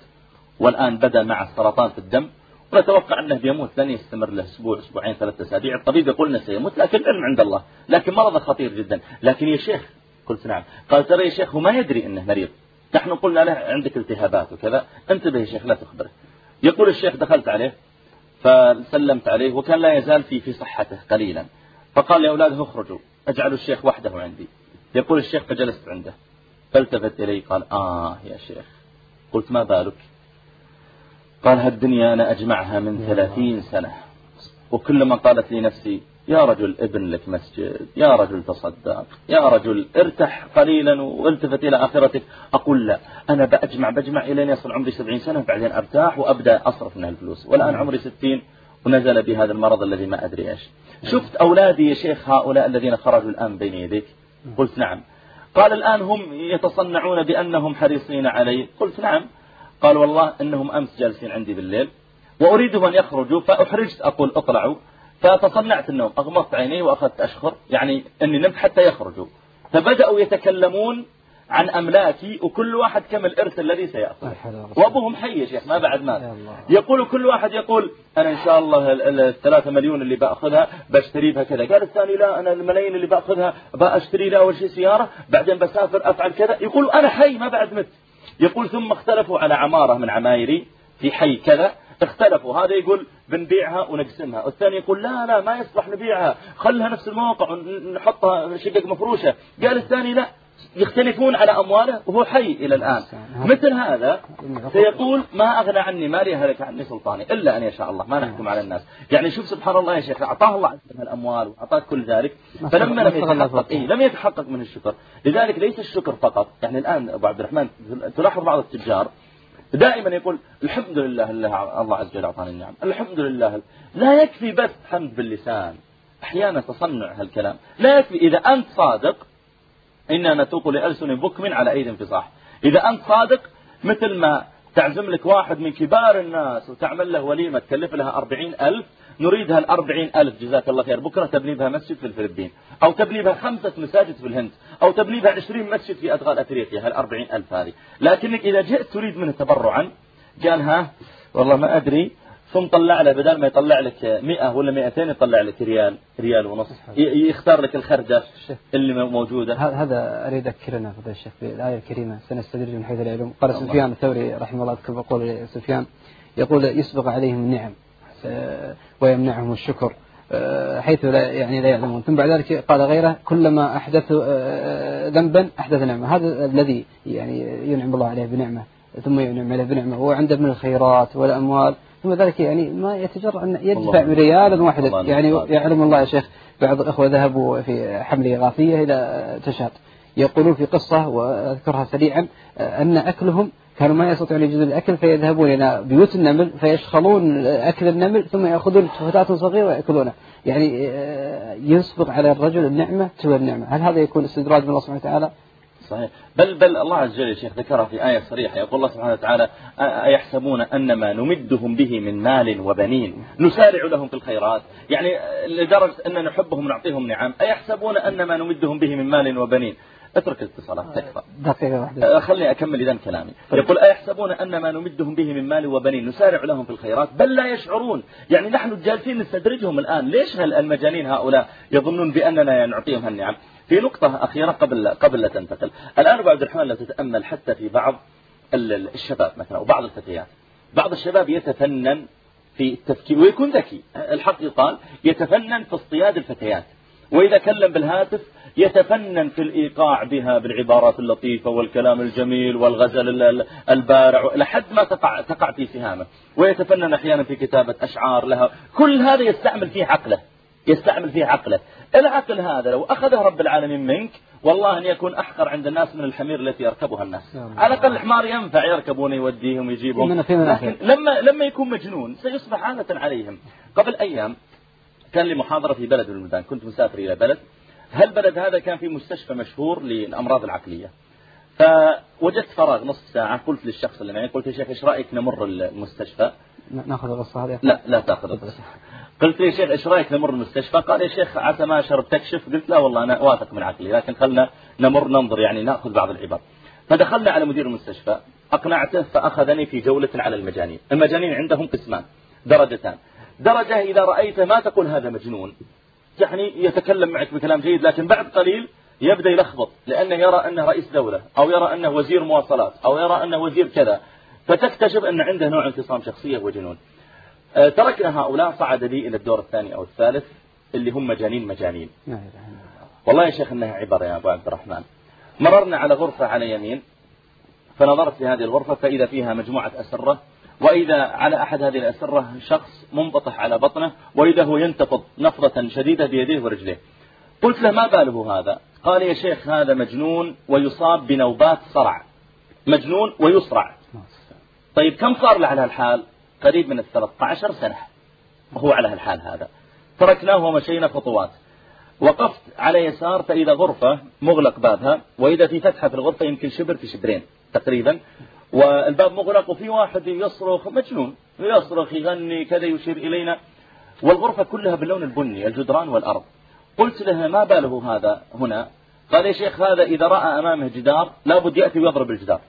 والآن بدأ مع السرطان في الدم ونتوقع أنه بيموت لن يستمر له أسبوع أسبوعين ثلاثة أسابيع. الطبيب يقول أنه سيموت لكن العلم عند الله. لكن مرضه خطير جدا. لكن يا شيخ قلت نعم. قال ترى يا شيخ هو ما يدري أنه مريض. نحن قلنا له عندك التهابات وكذا. انتبه يا شيخ لا تخبره. يقول الشيخ دخلت عليه فسلمت عليه وكان لا يزال في في صحته قليلا. فقال يا أولاد اخرجوا. اجعلوا الشيخ وحده عندي. يقول الشيخ فجلست عنده. فالتفت إلي قال آه يا شيخ. قلت ما بالك؟ قال هالدنيا أنا أجمعها من ثلاثين سنة. وكلما قالت لي نفسي يا رجل ابن لك مسجد يا رجل تصدق يا رجل ارتح قليلا والتفت إلى آخرتك. أقول لا أنا بأجمع بجمع إلى أن يصل عمري سبعين سنة بعدين أرتاح وأبدأ أصرف من الفلوس. والآن عمري ستين ونزل بهذا المرض الذي ما أدري إيش. شفت أولادي يا شيخ هؤلاء الذين خرجوا الآن بين يديك؟ قلت نعم. قال الآن هم يتصنعون بأنهم حريصين علي. قلت نعم. قال والله إنهم أمس جالسين عندي بالليل وأريدهم أن يخرجوا فأحرجت أقول اطلعوا فتصنعت النوم أغمضت عيني وأخذت أشخر يعني أني نمت حتى يخرجوا. فبدأوا يتكلمون عن أملاكي وكل واحد كم الإرث الذي سيأخذ. وأبوهم حي يا شيخ ما بعد مات. يقول كل واحد يقول أنا إن شاء الله الثلاثة مليون اللي بأخذها بشتري بها كذا. قال الثاني لا أنا الملايين اللي بأخذها بأشتري لها أول شيء سيارة بعدين بسافر أفعل كذا. يقول أنا حي ما بعد مت. يقول ثم اختلفوا على عمارة من عمايري في حي كذا. اختلفوا. هذا يقول بنبيعها ونقسمها. والثاني يقول لا لا ما يصلح نبيعها خلها نفس الموقع ونحطها شقق مفروشة. قال الثاني لا يختلفون على أمواله وهو حي إلى الآن. مثل هذا سيقول ما أغنى عني مالي هلك عني سلطاني إلا أن يشاء الله. ما نحكم على الناس. يعني شوف سبحان الله يا شيخ أعطاه الله عز وجل الأموال وأعطاه كل ذلك. فلما لم يتحقق إيه لم يتحقق من الشكر. لذلك ليس الشكر فقط. يعني الآن أبو عبد الرحمن تلاحظ بعض التجار دائما يقول الحمد لله الله عز وجل أعطاني النعم. الحمد لله. لا يكفي بس حمد باللسان. أحيانا تصنع هالكلام. لا يكفي. إذا أنت صادق إنا نتوق لألسن بكم على أيد انفصاح. إذا أنت صادق مثل ما تعزم لك واحد من كبار الناس وتعمل له وليمة تكلف لها أربعين ألف نريد هالأربعين ألف جزاك الله خير. بكرة تبني بها مسجد في الفلبين أو تبني بها خمسة مساجد في الهند أو تبني بها عشرين مسجد في أدغال أفريقيا هالأربعين ألف هذه. لكنك إذا جئت تريد منه تبرعا قال ها والله ما أدري ثم طلع له بدل ما يطلع لك 100 ولا 200 يطلع لك ريال ريال ونص. يختار لك الخرجة اللي موجودة. هذا أريد أذكرنا فضيل الشيخ بالآية الكريمة سنستدرج من حيث العلوم. قال سفيان الثوري رحمه الله كما يقول سفيان يقول يسبق عليهم النعم ويمنعهم الشكر حيث لا يعني لا يعلمون. ثم بعد ذلك قال غيره كلما أحدثوا ذنبا أحدث نعمة. هذا الذي يعني ينعم الله عليه بنعمة ثم ينعم عليه بنعمة هو عنده من الخيرات والأموال. ثم ذلك يعني ما يتجرأ أن يدفع بريالا واحدا. يعني يعلم الله يا شيخ بعض الأخوة ذهبوا في حملة إغاثية إلى تشاد يقولون في قصة وأذكرها سريعا أن أكلهم كانوا ما يستطيعون يجدون الأكل فيذهبون إلى بيوت النمل فيشخلون أكل النمل ثم يأخذون فتاة صغيرة ويأكلونه يعني يسبق على الرجل النعمة تلو النعمة. هل هذا يكون استدراج من الله سبحانه وتعالى؟ صحيح. بل بل الله عز وجل يا شيخ ذكرها في آية صريحة. يقول الله سبحانه وتعالى أيحسبون أن ما نمدهم به من مال وبنين؟ نسارع لهم في الخيرات. يعني لدرجة أن نحبهم ونعطيهم نعم. أيحسبون أن ما نمدهم به من مال وبنين؟ اترك الاتصالات تكفى. دقيقة واحدة. خليني أكمل إذا كلامي. طيب. يقول أيحسبون أن ما نمدهم به من مال وبنين نسارع لهم في الخيرات بل لا يشعرون. يعني نحن جالسين نستدرجهم الآن. ليش المجانين هؤلاء يظنون بأننا نعطيهم هالنعم؟ في نقطة أخيرة قبل قبل لا تنتقل الآن أبو عبد الرحمن لو تتأمل حتى في بعض الشباب مثلا وبعض الفتيات. بعض الشباب يتفنن في التفكير ويكون ذكي. الحق يقال يتفنن في اصطياد الفتيات. وإذا كلم بالهاتف يتفنن في الإيقاع بها بالعبارات اللطيفة والكلام الجميل والغزل البارع لحد ما تقع, تقع في سهامه. ويتفنن أحيانا في كتابة أشعار لها. كل هذا يستعمل فيه عقله. يستعمل فيه عقله. العقل هذا لو أخذه رب العالمين منك والله أن يكون أحقر عند الناس من الحمير التي يركبها الناس. على الأقل الحمار ينفع يركبون يوديهم ويجيبهم. لكن لما, لما يكون مجنون سيصبح عادة عليهم. قبل أيام كان لي محاضرة في بلد من البلدان كنت مسافر إلى بلد. هالبلد هذا كان في مستشفى مشهور للأمراض العقلية؟ فوجدت فراغ نصف ساعة قلت للشخص اللي معي قلت يا شيخ إيش رأيك نمر المستشفى؟ نأخذ القصة هذه؟ لا لا تأخذ القصة. قلت يا شيخ إيش رأيك نمر المستشفى؟ قال يا شيخ عسى ما شرب تكشف؟ قلت لا والله أنا واثق من عقلي لكن خلنا نمر ننظر يعني نأخذ بعض العبر. فدخلنا على مدير المستشفى أقنعته فأخذني في جولة على المجانين. المجانين عندهم قسمان درجتان. درجة إذا رأيته ما تقول هذا مجنون. يعني يتكلم معك بكلام جيد لكن بعد قليل يبدأ يلخبط لأنه يرى أنه رئيس دولة أو يرى أنه وزير مواصلات أو يرى أنه وزير كذا. فتكتشف أن عنده نوع انفصام شخصية وجنون آه، تركنا هؤلاء صعد بي إلى الدور الثاني أو الثالث اللي هم مجانين مجانين. والله يا شيخ إنها عبر يا أبو عبد الرحمن. مررنا على غرفة على يمين فنظرت في هذه الغرفة فإذا فيها مجموعة أسرة وإذا على أحد هذه الأسرة شخص منبطح على بطنه وإذا هو ينتفض نفضة شديدة بيديه ورجليه. قلت له ما باله هذا؟ قال يا شيخ هذا مجنون ويصاب بنوبات صرع. مجنون ويصرع. طيب كم صار له على الحال قريب من ال 13 سنة. وهو على الحال هذا. تركناه ومشينا خطوات. وقفت على يسار فإذا غرفة مغلق بابها وإذا في فتحة في الغرفة يمكن شبر في شبرين تقريبا. والباب مغلق وفي واحد يصرخ مجنون يصرخ يغني كذا يشير إلينا. والغرفة كلها باللون البني الجدران والأرض. قلت له ما باله هذا هنا؟ قال يا شيخ هذا إذا رأى أمامه جدار لابد يأتي ويضرب الجدار.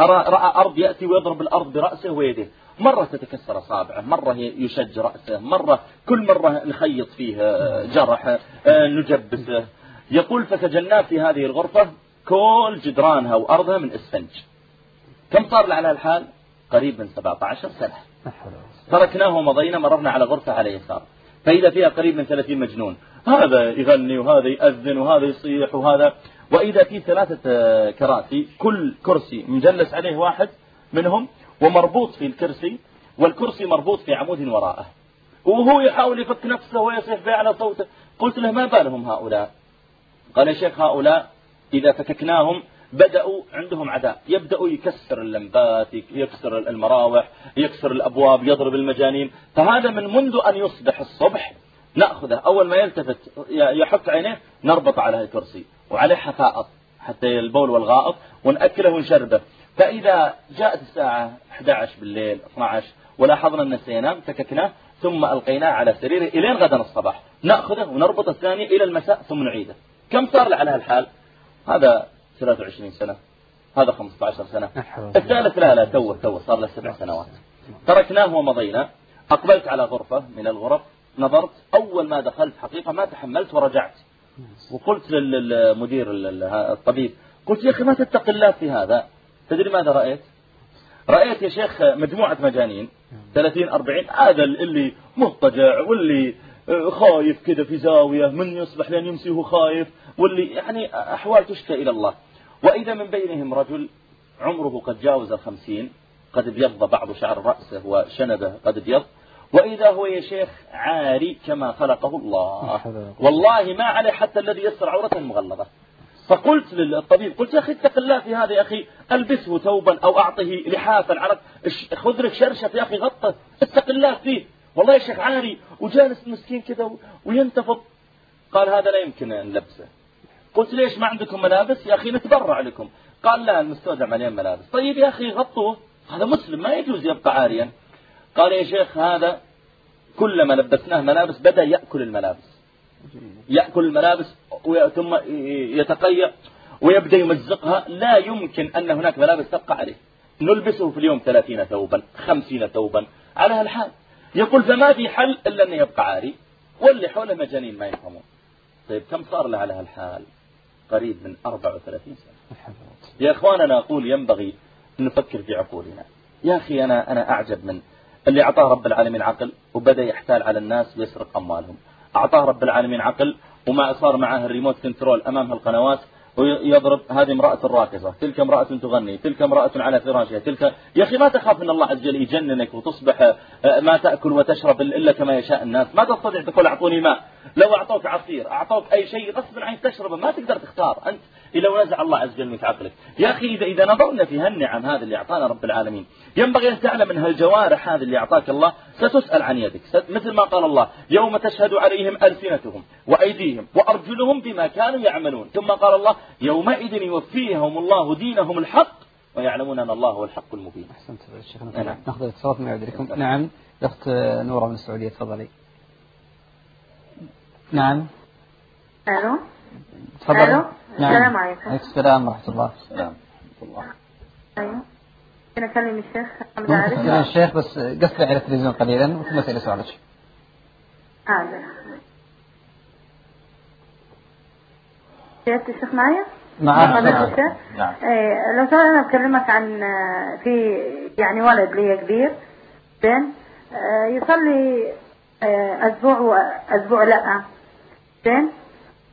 رأى أرض يأتي ويضرب الأرض برأسه ويده. مرة تتكسر أصابعه مرة يشج رأسه مرة كل مرة نخيط فيه جرح نجبسه. يقول فتجنات في هذه الغرفة كل جدرانها وأرضها من إسفنج. كم صار على الحال؟ قريب من 17 سنة. تركناه ومضينا مررنا على غرفة على يسار. فإذا فيها قريب من 30 مجنون. هذا يغني وهذا يأذن وهذا يصيح وهذا. وإذا في ثلاثة كراسي كل كرسي مجلس عليه واحد منهم ومربوط في الكرسي والكرسي مربوط في عمود وراءه. وهو يحاول يفك نفسه ويصيح بأعلى صوته. قلت له ما بالهم هؤلاء؟ قال يا شيخ هؤلاء إذا فككناهم بدأوا عندهم عداء يبدأوا يكسر اللمبات يكسر المراوح يكسر الأبواب يضرب المجانين. فهذا من منذ أن يصبح الصبح. نأخذه. أول ما يلتفت يحك عينيه نربط على الكرسي. وعليه حفائط حتى البول والغائط ونأكله ونشربه. فإذا جاءت الساعة 11 بالليل 12 ولاحظنا أنه سينام فككناه ثم ألقيناه على سريره إلين غدا الصباح. نأخذه ونربط الثاني إلى المساء ثم نعيده. كم صار له على هالحال؟ هذا 23 سنة هذا 15 سنة. الثالث لا لا توه توه صار له سبع سنوات. تركناه ومضينا. أقبلت على غرفة من الغرف نظرت أول ما دخلت حقيقة ما تحملت ورجعت. وقلت للمدير الطبيب قلت يا أخي ما تتق الله في هذا؟ تدري ماذا رأيت؟ رأيت يا شيخ مجموعة مجانين 30 40 هذا اللي مضطجع واللي خايف كذا في زاوية من يصبح لين يمسي وهو خايف واللي يعني أحوال تشكى إلى الله. وإذا من بينهم رجل عمره قد جاوز الخمسين قد ابيض بعض شعر رأسه وشنبه قد ابيض. وإذا هو يا شيخ عاري كما خلقه الله. والله ما عليه حتى الذي يسر عورته المغلظة فقلت للطبيب قلت يا أخي اتق الله في هذا يا أخي ألبسه ثوبا أو أعطه لحافا على خذ لك شرشف يا أخي غطه اتق الله فيه. والله يا شيخ عاري وجالس مسكين كذا وينتفض. قال هذا لا يمكن نلبسه. قلت ليش ما عندكم ملابس؟ يا أخي نتبرع لكم. قال لا المستودع مليان ملابس. طيب يا أخي غطوه. هذا مسلم ما يجوز يبقى عاريا. قال يا شيخ هذا كلما لبسناه ملابس بدأ يأكل الملابس. يأكل الملابس ثم يتقيأ ويبدأ يمزقها. لا يمكن أن هناك ملابس تبقى عليه. نلبسه في اليوم ثلاثين ثوبا خمسين ثوبا على هالحال. يقول فما في حل إلا أن يبقى عاري واللي حوله مجانين ما يفهمون. طيب كم صار له على هالحال؟ قريب من 34 سنة. يا أخواننا أقول ينبغي أن نفكر في عقولنا. يا أخي أنا, أنا أعجب من اللي أعطاه رب العالمين عقل وبدأ يحتال على الناس ويسرق أموالهم. أعطاه رب العالمين عقل وما صار معه الريموت كنترول أمام القنوات ويضرب هذه امرأة راكزة. تلك امرأة تغني تلك امرأة على فراشها تلك يا أخي ما تخاف أن الله عز وجل يجننك وتصبح آه، ما تأكل وتشرب إلا كما يشاء الناس. ما تستطيع تقول أعطوني ماء. لو أعطوك عصير أعطوك أي شيء غصبا عنك تشربه ما تقدر تختار. أنت إلا ونزع الله عز وجل من عقلك يا أخي إذا, إذا نظرنا في هالنعم هذه اللي أعطانا رب العالمين ينبغي أن تعلم أن هالجوارح هذه اللي أعطاك الله ستسأل عن يدك. مثل ما قال الله يوم تشهد عليهم ألسنتهم وأيديهم وأرجلهم بما كانوا يعملون. ثم قال الله يومئذ يوفيهم الله دينهم الحق ويعلمون أن الله هو الحق المبين. أحسنت شيخنا نعم. ناخذ الاتصالات من يعود نعم. الأخت نورة من السعودية تفضلي. نعم. ألو؟ تفضلي ألو؟ نعم. السلام عليكم. عليكم السلام ورحمة الله. السلام الله. أيوه. أنا أكلم الشيخ عارف. الشيخ بس قفلي على التلفزيون قليلا وثم اسألي سؤالك. حاضر سيادة الشيخ معايا؟ معاك؟ نعم. إيه لو سأل أنا بكلمك عن آه، في يعني ولد لي كبير زين. آه، يصلي آه، أسبوع وأسبوع لأ. زين.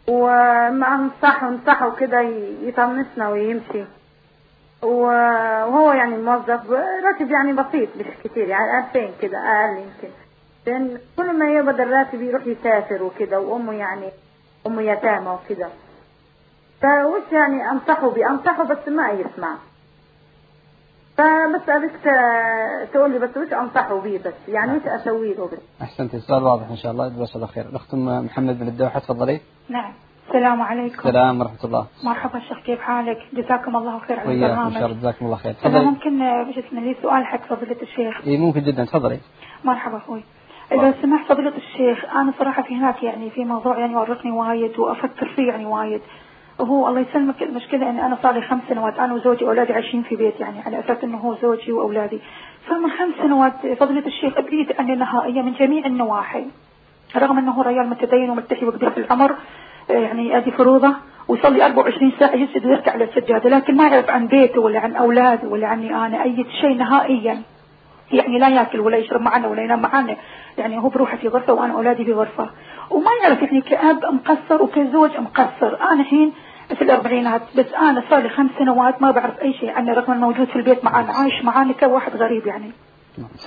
وما انصحه انصحه كده يطنشنا ويمشي. وهو يعني موظف راتب يعني بسيط مش كتير يعني 2000 كده أقل يمكن. لأن كل ما يقبض الراتب يروح يسافر وكده وأمه يعني أمه يتامى وكده. فوش يعني أنصحه بيه أنصحه بس ما يسمع. فبس ابيك ت- تقول لي بس وش أنصحه به بس يعني وش أسوي له بس. أحسنت. السؤال واضح إن شاء الله. جزاك الله خير الأخت محمد بن الدوحة تفضلي. نعم. السلام عليكم. السلام ورحمة الله. مرحبا شيخ كيف حالك؟ جزاكم الله خير على البرنامج. شاء الله جزاكم الله خير. إذا تفضلي. ممكن آه، بس اسمه لي سؤال حق فضيلة الشيخ. إي ممكن جدا. تفضلي. مرحبا أخوي. لو سمحت فضيلة الشيخ أنا صراحة في هناك يعني في موضوع يعني يورطني وايد وأفكر فيه يعني وايد. وهو الله يسلمك المشكلة إن أنا صار لي خمس سنوات أنا وزوجي واولادي عايشين في بيت يعني على أساس إنه هو زوجي وأولادي. فمن خمس سنوات فضيلة الشيخ ابريد اني نهائيا من جميع النواحي. رغم إنه هو رجال متدين وملتحي وكبير في العمر آه، يعني ادي فروضة ويصلي 24 ساعة يسجد ويركع على السجادة لكن ما يعرف عن بيته ولا عن أولاده ولا عني أنا أي شيء نهائيا. يعني لا ياكل ولا يشرب معنا ولا ينام معنا. يعني هو بروحه في غرفة وأنا أولادي في غرفة. وما يعرف يعني كأب مقصر وكزوج مقصر. أنا الحين في الأربعينات بس أنا صار لي خمس سنوات ما بعرف أي شيء عنه رغم أنه موجود في البيت معانا عايش معانا كواحد غريب يعني.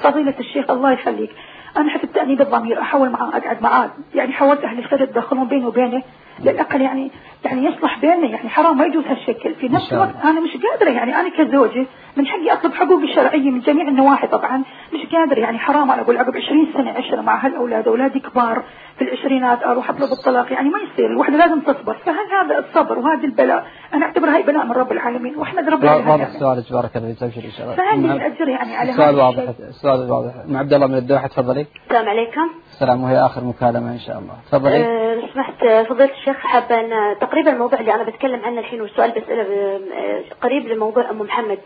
فضيلة الشيخ الله يخليك. أنا حتى تأنيب الضمير أحاول معاه أقعد معاه يعني حاولت أهل الخير يتدخلون بيني وبينه. للأقل يعني يعني يصلح بيننا يعني حرام ما يجوز هالشكل. في نفس الوقت أنا مش قادرة يعني أنا كزوجة من حقي أطلب حقوقي الشرعية من جميع النواحي طبعا. مش قادرة يعني حرام أنا أقول عقب 20 سنة عشرة مع هالأولاد. أولادي كبار في العشرينات أروح أطلب الطلاق. يعني ما يصير الوحدة لازم تصبر. فهل هذا الصبر وهذا البلاء؟ أنا أعتبرها هي بلاء من رب العالمين وأحمد ربنا على واضح. سؤالك بارك الله فيك إن شاء الله فهل أم- لي أجر يعني على السؤال واضح؟ السؤال واضح. مع عبد الله من الدوحة تفضلي. السلام عليكم. السلام وهي آخر مكالمة إن شاء الله. تفضلي. أه، لو سمحت فضيلة الشيخ حابة أن تقريبا الموضوع اللي أنا بتكلم عنه الحين والسؤال بسأله أه، قريب لموضوع أم محمد.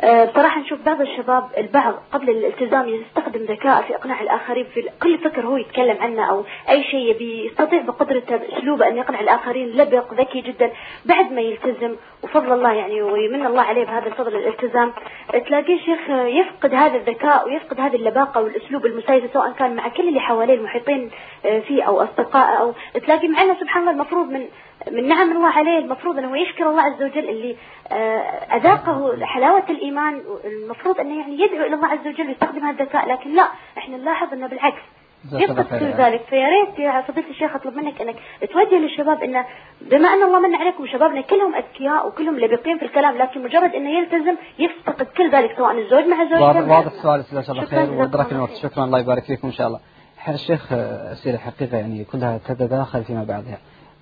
أه، بصراحة نشوف بعض الشباب البعض قبل الالتزام يستخدم ذكاء في إقناع الآخرين في كل فكر هو يتكلم عنه أو أي شيء يبي يستطيع بقدرته بأسلوبه أن يقنع الآخرين. لبق ذكي جدا. بعد ما يلتزم وفضل الله يعني ويمن الله عليه بهذا الفضل الالتزام تلاقيه شيخ يفقد هذا الذكاء ويفقد هذه اللباقة والأسلوب المسيطر سواء كان مع كل اللي حواليه المحيطين أه، فيه أو أصدقائه أو تلاقي معنا سبحان الله المفروض من من نعم الله عليه المفروض أنه يشكر الله عز وجل اللي آه، أذاقه حلاوة الإيمان المفروض أنه يعني يدعو إلى الله عز وجل ويستخدم هذا الذكاء لكن لا إحنا نلاحظ أنه بالعكس يفقد كل ذلك فيا ريت يا فضيلة الشيخ أطلب منك أنك توجه للشباب انه بما أن الله من عليكم شبابنا كلهم أذكياء وكلهم لبقين في الكلام لكن مجرد أنه يلتزم يفتقد كل ذلك سواء الزوج مع زوجته واضح سؤالك جزاك الله خير الله الوقت شكرا الله يبارك فيكم ان شاء الله. الشيخ اسئله حقيقه يعني كلها تتداخل فيما بعضها.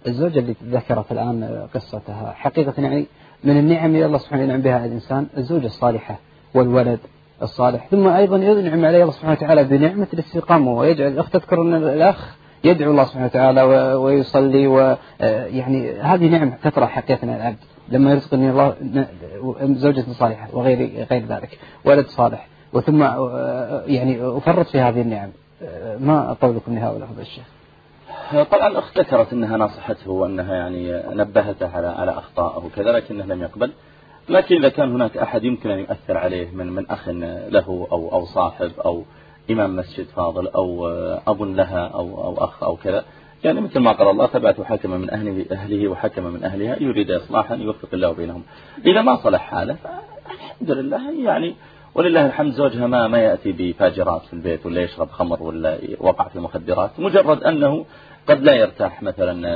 الزوجة اللي ذكرت الآن آه، قصتها حقيقة يعني من النعم اللي الله سبحانه ينعم بها على الإنسان الزوجة الصالحة والولد الصالح. ثم أيضا ينعم عليه الله سبحانه وتعالى بنعمة الاستقامة. ويجعل الاخت تذكر أن الأخ يدعو الله سبحانه وتعالى ويصلي ويعني هذه نعم تطرح حقيقة العبد. لما يرزقني الله زوجة صالحة وغير غير ذلك ولد صالح. وثم يعني أفرط في هذه النعم. ما قولكم لهؤلاء الشيخ؟ طبعا الأخت ذكرت أنها ناصحته وأنها يعني نبهته على على أخطائه وكذا لكنه لم يقبل. لكن إذا كان هناك أحد يمكن أن يؤثر عليه من من أخ له أو أو صاحب أو إمام مسجد فاضل أو أب لها أو أو أخ أو كذا يعني مثل ما قال الله تبعت حكم من أهله أهله وحكم من أهلها يريد إصلاحا يوفق الله بينهم. إذا ما صلح حاله الحمد لله يعني ولله الحمد زوجها ما ما يأتي بفاجرات في البيت ولا يشرب خمر ولا وقع في مخدرات مجرد أنه قد لا يرتاح مثلا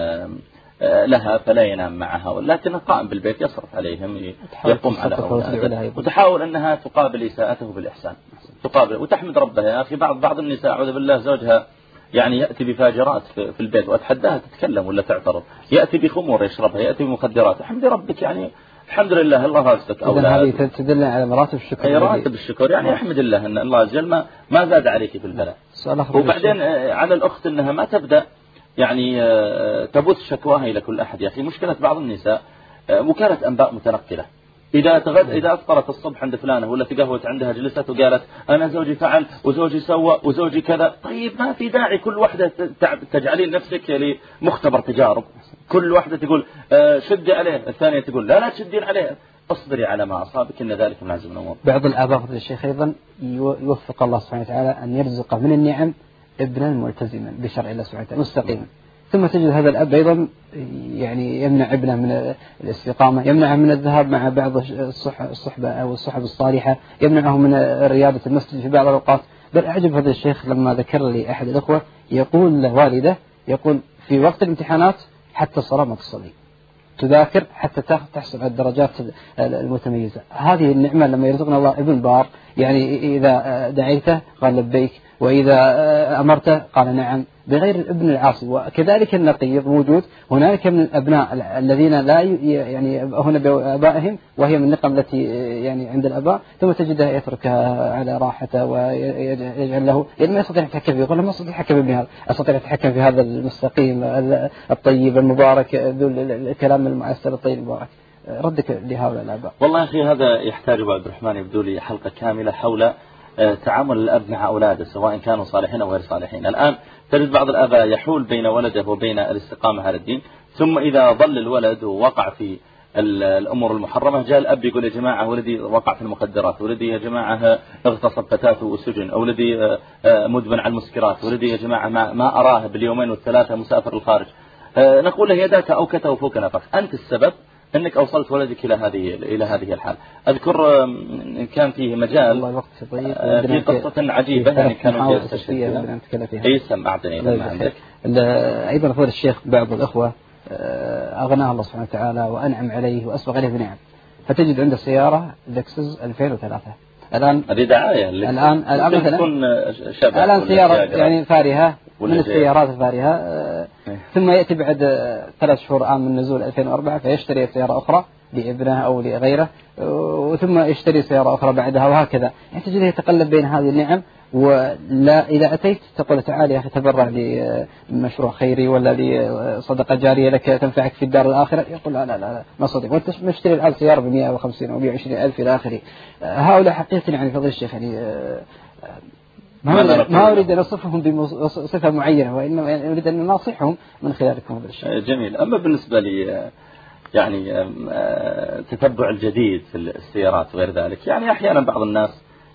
آه، لها فلا ينام معها ولكنه قائم بالبيت يصرف عليهم يقوم على أولاده. وتحاول أنها تقابل إساءته بالإحسان. تقابل وتحمد ربها. يا أخي بعض بعض النساء أعوذ بالله زوجها يعني يأتي بفاجرات في في البيت وأتحداها تتكلم ولا تعترض. يأتي بخمور يشربها يأتي بمخدرات. الحمد ربك يعني الحمد لله الله رازقك إذا هذه أولاد تدلنا على مراتب الشكر أي الذي- راتب الشكر. يعني أحمد الله أن الله عز وجل ما, ما زاد عليك في البلاء. وبعدين آه، على الأخت أنها ما تبدأ يعني آه، تبث شكواها إلى كل أحد. يا أخي مشكلة بعض النساء آه، وكالة أنباء متنقلة. إذا تغد إذا أفطرت الصبح عند فلانة ولا تقهوت عندها جلست وقالت أنا زوجي فعل وزوجي سوى وزوجي كذا طيب ما في داعي كل واحدة تجعلين نفسك يعني مختبر تجارب. كل واحدة تقول آه، شدي عليه الثانية تقول لا لا تشدين عليه اصبري على ما أصابك إن ذلك من عزم الأمور. بعض الآباء الشيخ أيضا يو- يوفق الله سبحانه وتعالى أن يرزقه من النعم ابنا ملتزما بشرع الله سبحانه وتعالى مستقيما. ثم تجد هذا الأب أيضا يعني يمنع ابنه من الاستقامة يمنعه من الذهاب مع بعض الصح- الصحبة أو الصحب الصالحة يمنعه من رياضة المسجد في بعض الأوقات. بل أعجب هذا الشيخ لما ذكر لي أحد الأخوة يقول له والده يقول في وقت الامتحانات حتى الصلاة ما تصلي. تذاكر حتى تحصل على الدرجات المتميزة. هذه النعمة لما يرزقنا الله ابن بار يعني إذا دعيته قال لبيك وإذا أمرته قال نعم. بغير الابن العاصي وكذلك النقيض موجود. هنالك من الأبناء الذين لا يعني هنا بآبائهم وهي من النقم التي يعني عند الآباء. ثم تجده يتركها على راحته ويجعل له يعني ما يستطيع يتحكم فيه. يقول ما أستطيع أتحكم بابني هذا أستطيع أتحكم في هذا المستقيم الطيب المبارك ذو الكلام المعسر الطيب المبارك. ردك لهؤلاء الآباء. والله أخي هذا يحتاج أبو عبد الرحمن يبدو لي حلقة كاملة حول تعامل الأب مع أولاده سواء كانوا صالحين أو غير صالحين. الآن تجد بعض الآباء يحول بين ولده وبين الاستقامة على الدين ثم إذا ظل الولد ووقع في الأمور المحرمة جاء الأب يقول يا جماعة ولدي وقع في المخدرات ولدي يا جماعة اغتصب فتاته وسجن ولدي آه، آه، مدمن على المسكرات ولدي يا جماعة ما أراه باليومين والثلاثة مسافر الخارج. نقول له يداك أوكت وفوك نفخ أنت السبب أنك أوصلت ولدك إلى هذه إلى هذه الحال. أذكر كان فيه مجال الله الوقت طيب. آه، في قصة عجيبة يعني كانوا يستشهدون أي سم أعطني لما عندك. أيضا فضل الشيخ بعض الأخوة آه، أغناه الله سبحانه وتعالى وأنعم عليه وأسبغ عليه بنعم. فتجد عنده سيارة لكسس 2003 الآن هذه دعاية الآن الآن مثلا الآن سيارة يعني فارهة من السيارات الفارهة آه، إيه. ثم يأتي بعد آه، ثلاث شهور عام من نزول 2004 فيشتري سيارة أخرى. لابنه أو لغيره وثم يشتري سيارة أخرى بعدها وهكذا. يعني تجده يتقلب بين هذه النعم ولا إذا أتيت تقول تعال يا أخي تبرع لمشروع خيري ولا لصدقة جارية لك تنفعك في الدار الآخرة. يقول لا لا لا ما صدق. وأنت مشتري الآن سيارة ب 150 أو 120 ألف إلى آخره. هؤلاء حقيقة يعني فضل الشيخ يعني آه، ما أريد, ما أريد أن أصفهم بصفة معينة وإنما أريد أن ننصحهم من خلالكم هذا الشيء جميل. أما بالنسبة لي يعني آه، تتبع الجديد في السيارات وغير ذلك. يعني أحيانا بعض الناس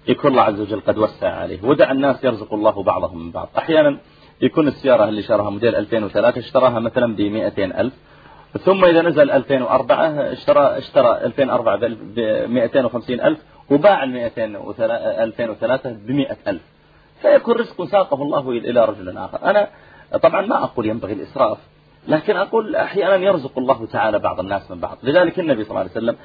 يكون الله عز وجل قد وسع عليه. ودع الناس يرزق الله بعضهم من بعض. أحيانا يكون السيارة اللي شراها موديل 2003 اشتراها مثلا ب 200 ألف. ثم إذا نزل 2004 اشترى اشترى 2004 ب 250 ألف وباع ال 2003 ب 100 ألف. فيكون رزق ساقه الله إلى رجل آخر. أنا طبعا ما أقول ينبغي الإسراف. لكن أقول أحيانا يرزق الله تعالى بعض الناس من بعض. لذلك النبي صلى الله عليه وسلم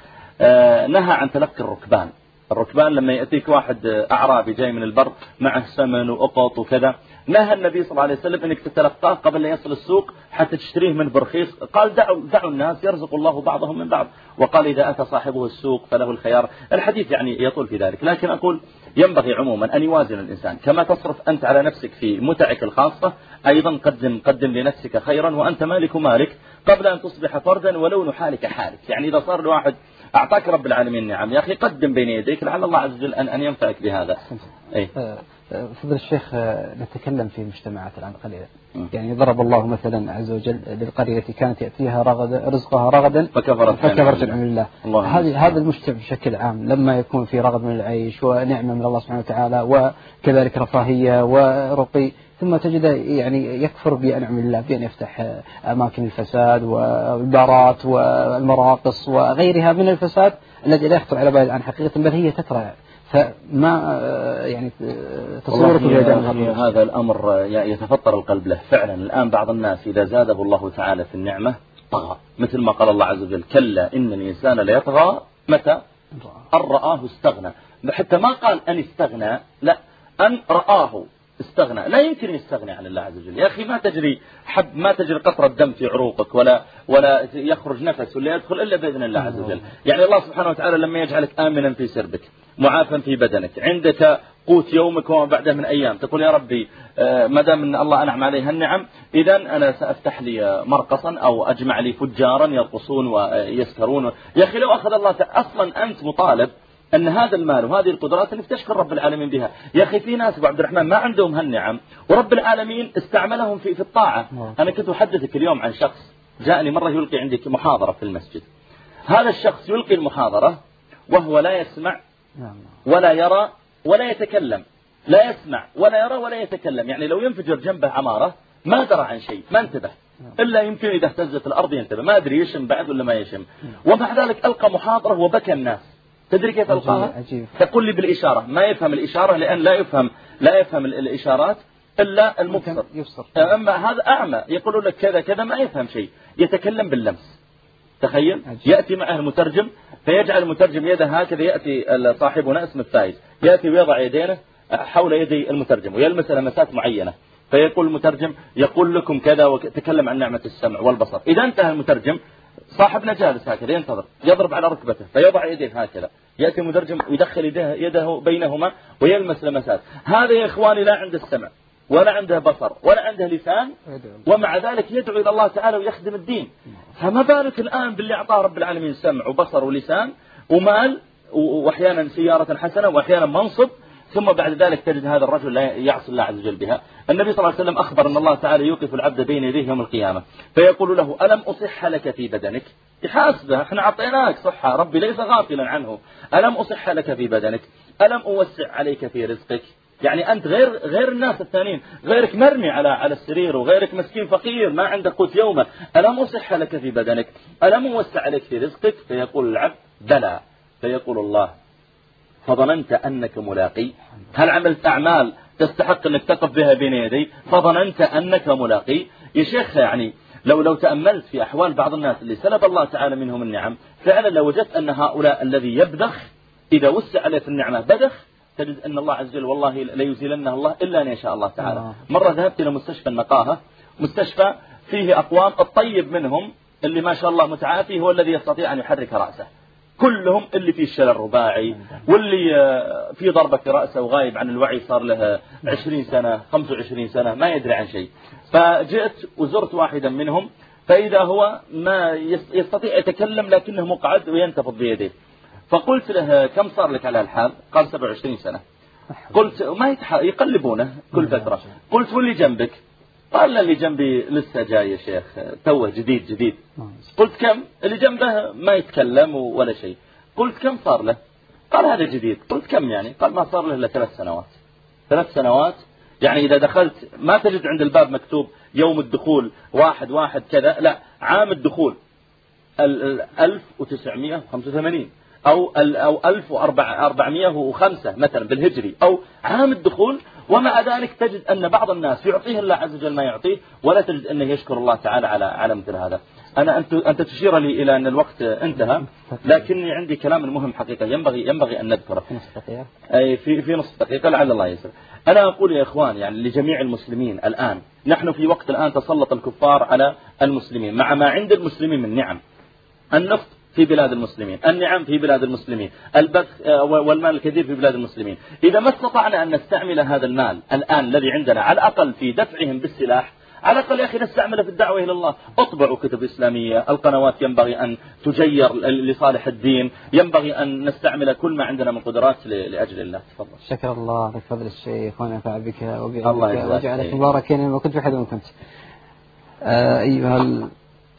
آه، نهى عن تلقي الركبان. الركبان لما يأتيك واحد أعرابي جاي من البر معه سمن وقط وكذا. نهى النبي صلى الله عليه وسلم أنك تتلقاه قبل أن يصل السوق حتى تشتريه من برخيص؟ قال دعوا, دعوا الناس يرزق الله بعضهم من بعض. وقال إذا أتى صاحبه السوق فله الخيار. الحديث يعني يطول في ذلك لكن أقول ينبغي عموما أن يوازن الإنسان. كما تصرف أنت على نفسك في متعك الخاصة أيضا قدم, قدم لنفسك خيرا وأنت مالك مالك قبل أن تصبح فردا ولون حالك حالك. يعني إذا صار الواحد أعطاك رب العالمين نعم يا أخي قدم بين يديك لعل الله عز وجل أن, أن ينفعك بهذا. أي. آه، فضل الشيخ آه، نتكلم في المجتمعات الآن قليلا. يعني ضرب الله مثلا عز وجل للقرية التي كانت يأتيها رغد رزقها رغدا فكفرت فكفرت عن الله, هذه هذا المجتمع بشكل عام لما يكون في رغد من العيش ونعمة من الله سبحانه وتعالى وكذلك رفاهية ورقي ثم تجده يعني يكفر بأنعم الله بأن يفتح أماكن الفساد والبارات والمراقص وغيرها من الفساد الذي لا يخطر على بال عن حقيقة بل هي تترى فما يعني تصورك هذا الأمر يتفطر القلب له. فعلا الآن بعض الناس إذا زاده الله تعالى في النعمة طغى. مثل ما قال الله عز وجل كلا إن الإنسان ليطغى متى؟ أن رآه استغنى. حتى ما قال أن استغنى لا أن رآه استغنى. لا يمكن يستغني عن الله عز وجل. يا أخي ما تجري حب ما تجري قطرة دم في عروقك ولا ولا يخرج نفس ولا يدخل إلا بإذن الله عز وجل. يعني الله سبحانه وتعالى لما يجعلك آمنا في سربك معافا في بدنك عندك قوت يومك وما بعده من أيام. تقول يا ربي آه، ما دام أن الله أنعم عليها النعم إذا أنا سأفتح لي مرقصا أو أجمع لي فجارا يرقصون ويسكرون يا أخي لو أخذ الله أصلا أنت مطالب أن هذا المال وهذه القدرات أنك تشكر رب العالمين بها. يا أخي في ناس أبو عبد الرحمن ما عندهم هالنعم ورب العالمين استعملهم في في الطاعة. نعم. أنا كنت أحدثك اليوم عن شخص جاءني مرة يلقي عندي محاضرة في المسجد. هذا الشخص يلقي المحاضرة وهو لا يسمع نعم. ولا يرى ولا يتكلم. لا يسمع ولا يرى ولا يتكلم. يعني لو ينفجر جنبه عمارة ما درى عن شيء ما انتبه. نعم. إلا يمكن إذا اهتزت الأرض ينتبه. ما أدري يشم بعد ولا ما يشم. ومع ذلك ألقى محاضرة وبكى الناس. تدري كيف ألقاها؟ عجيب. تقول لي بالإشارة. ما يفهم الإشارة لأن لا يفهم لا يفهم الإشارات إلا المبصر يبصر أما هذا أعمى. يقول لك كذا كذا ما يفهم شيء. يتكلم باللمس. تخيل؟ يأتي معه المترجم فيجعل المترجم يده هكذا يأتي صاحبنا اسم الفايز يأتي ويضع يدينه حول يدي المترجم ويلمس لمسات معينة. فيقول المترجم يقول لكم كذا وتكلم عن نعمة السمع والبصر. إذا انتهى المترجم صاحبنا جالس هكذا ينتظر يضرب على ركبته فيضع يديه هكذا يأتي المترجم ويدخل يده, يده بينهما ويلمس لمسات. هذا يا إخواني لا عنده السمع ولا عنده بصر ولا عنده لسان ومع ذلك يدعو إلى الله تعالى ويخدم الدين. فما بالك الآن باللي أعطاه رب العالمين سمع وبصر ولسان ومال وأحيانا سيارة حسنة وأحيانا منصب ثم بعد ذلك تجد هذا الرجل لا يعصي الله عز وجل بها. النبي صلى الله عليه وسلم أخبر أن الله تعالى يوقف العبد بين يديه يوم القيامة. فيقول له ألم أصح لك في بدنك؟ يحاسبه. إحنا أعطيناك صحة. ربي ليس غافلا عنه. ألم أصح لك في بدنك؟ ألم أوسع عليك في رزقك؟ يعني أنت غير غير الناس الثانيين. غيرك مرمي على على السرير وغيرك مسكين فقير ما عنده قوت يومه. ألم أصح لك في بدنك؟ ألم أوسع عليك في رزقك؟ فيقول العبد بلى. فيقول الله فظننت أنك ملاقي. هل عملت أعمال تستحق أنك تقف بها بين يدي؟ فظننت أنك ملاقي. يا شيخ يعني لو لو تأملت في أحوال بعض الناس اللي سلب الله تعالى منهم النعم فعلا لو وجدت أن هؤلاء الذي يبدخ إذا وسع عليه في النعمة بدخ تجد أن الله عز وجل والله لا يزيلنه الله إلا أن يشاء الله تعالى. آه. مرة ذهبت إلى مستشفى النقاهة. مستشفى فيه أقوام الطيب منهم اللي ما شاء الله متعافي هو الذي يستطيع أن يحرك رأسه. كلهم اللي فيه الشلل الرباعي واللي آه، في ضربة في رأسه وغايب عن الوعي صار له 20 سنة 25 سنة ما يدري عن شيء. فجئت وزرت واحدا منهم فإذا هو ما يستطيع يتكلم لكنه مقعد وينتفض بيديه فقلت له كم صار لك على الحال؟ قال 27 سنة. قلت ما. يقلبونه كل فترة. قلت واللي جنبك؟ قال اللي جنبي لسه جاي يا شيخ توه جديد جديد. قلت كم؟ اللي جنبه ما يتكلم ولا شيء. قلت كم صار له؟ قال هذا جديد. قلت كم يعني؟ قال ما صار له إلا ثلاث سنوات. ثلاث سنوات؟ يعني إذا دخلت ما تجد عند الباب مكتوب يوم الدخول واحد واحد كذا. لا عام الدخول. 1985 أو أو 1405 مثلا بالهجري. أو عام الدخول. ومع ذلك تجد أن بعض الناس يعطيه الله عز وجل ما يعطيه ولا تجد أنه يشكر الله تعالى على على مثل هذا. أنا أنت أنت تشير لي إلى أن الوقت انتهى لكني عندي كلام مهم حقيقة ينبغي ينبغي أن نذكره. في نصف دقيقة. أي في في نصف دقيقة لعل الله يسر. أنا أقول يا إخوان يعني لجميع المسلمين الآن نحن في وقت الآن تسلط الكفار على المسلمين مع ما عند المسلمين من نعم. النفط في بلاد المسلمين النعم في بلاد المسلمين البث آه، والمال الكثير في بلاد المسلمين. إذا ما استطعنا أن نستعمل هذا المال الآن الذي عندنا على الأقل في دفعهم بالسلاح على الأقل يا أخي نستعمله في الدعوة إلى الله. اطبعوا كتب إسلامية القنوات ينبغي أن تجير لصالح الدين ينبغي أن نستعمل كل ما عندنا من قدرات لأجل الله. تفضل. شكر الله لك فضل الشيخ ونفع بك وبعلمك. وجعلك مباركا ما كنت في حد كنت. آه أيها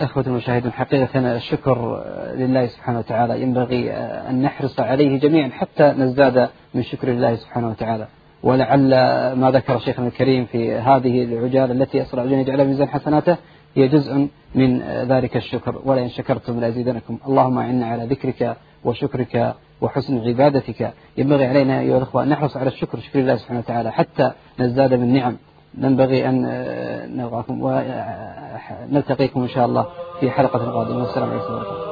إخوة المشاهدين حقيقة الشكر لله سبحانه وتعالى. ينبغي أن نحرص عليه جميعا حتى نزداد من شكر الله سبحانه وتعالى. ولعل ما ذكر شيخنا الكريم في هذه العجال التي أسرع أن يجعلها ميزان حسناته هي جزء من ذلك الشكر. ولئن شكرتم لأزيدنكم. اللهم أعنا على ذكرك وشكرك وحسن عبادتك. ينبغي علينا أيها الأخوة أن نحرص على الشكر شكر الله سبحانه وتعالى حتى نزداد من نعم. ننبغي أن نلقاكم ونلتقيكم إن شاء الله في حلقة قادمة. والسلام عليكم ورحمة الله.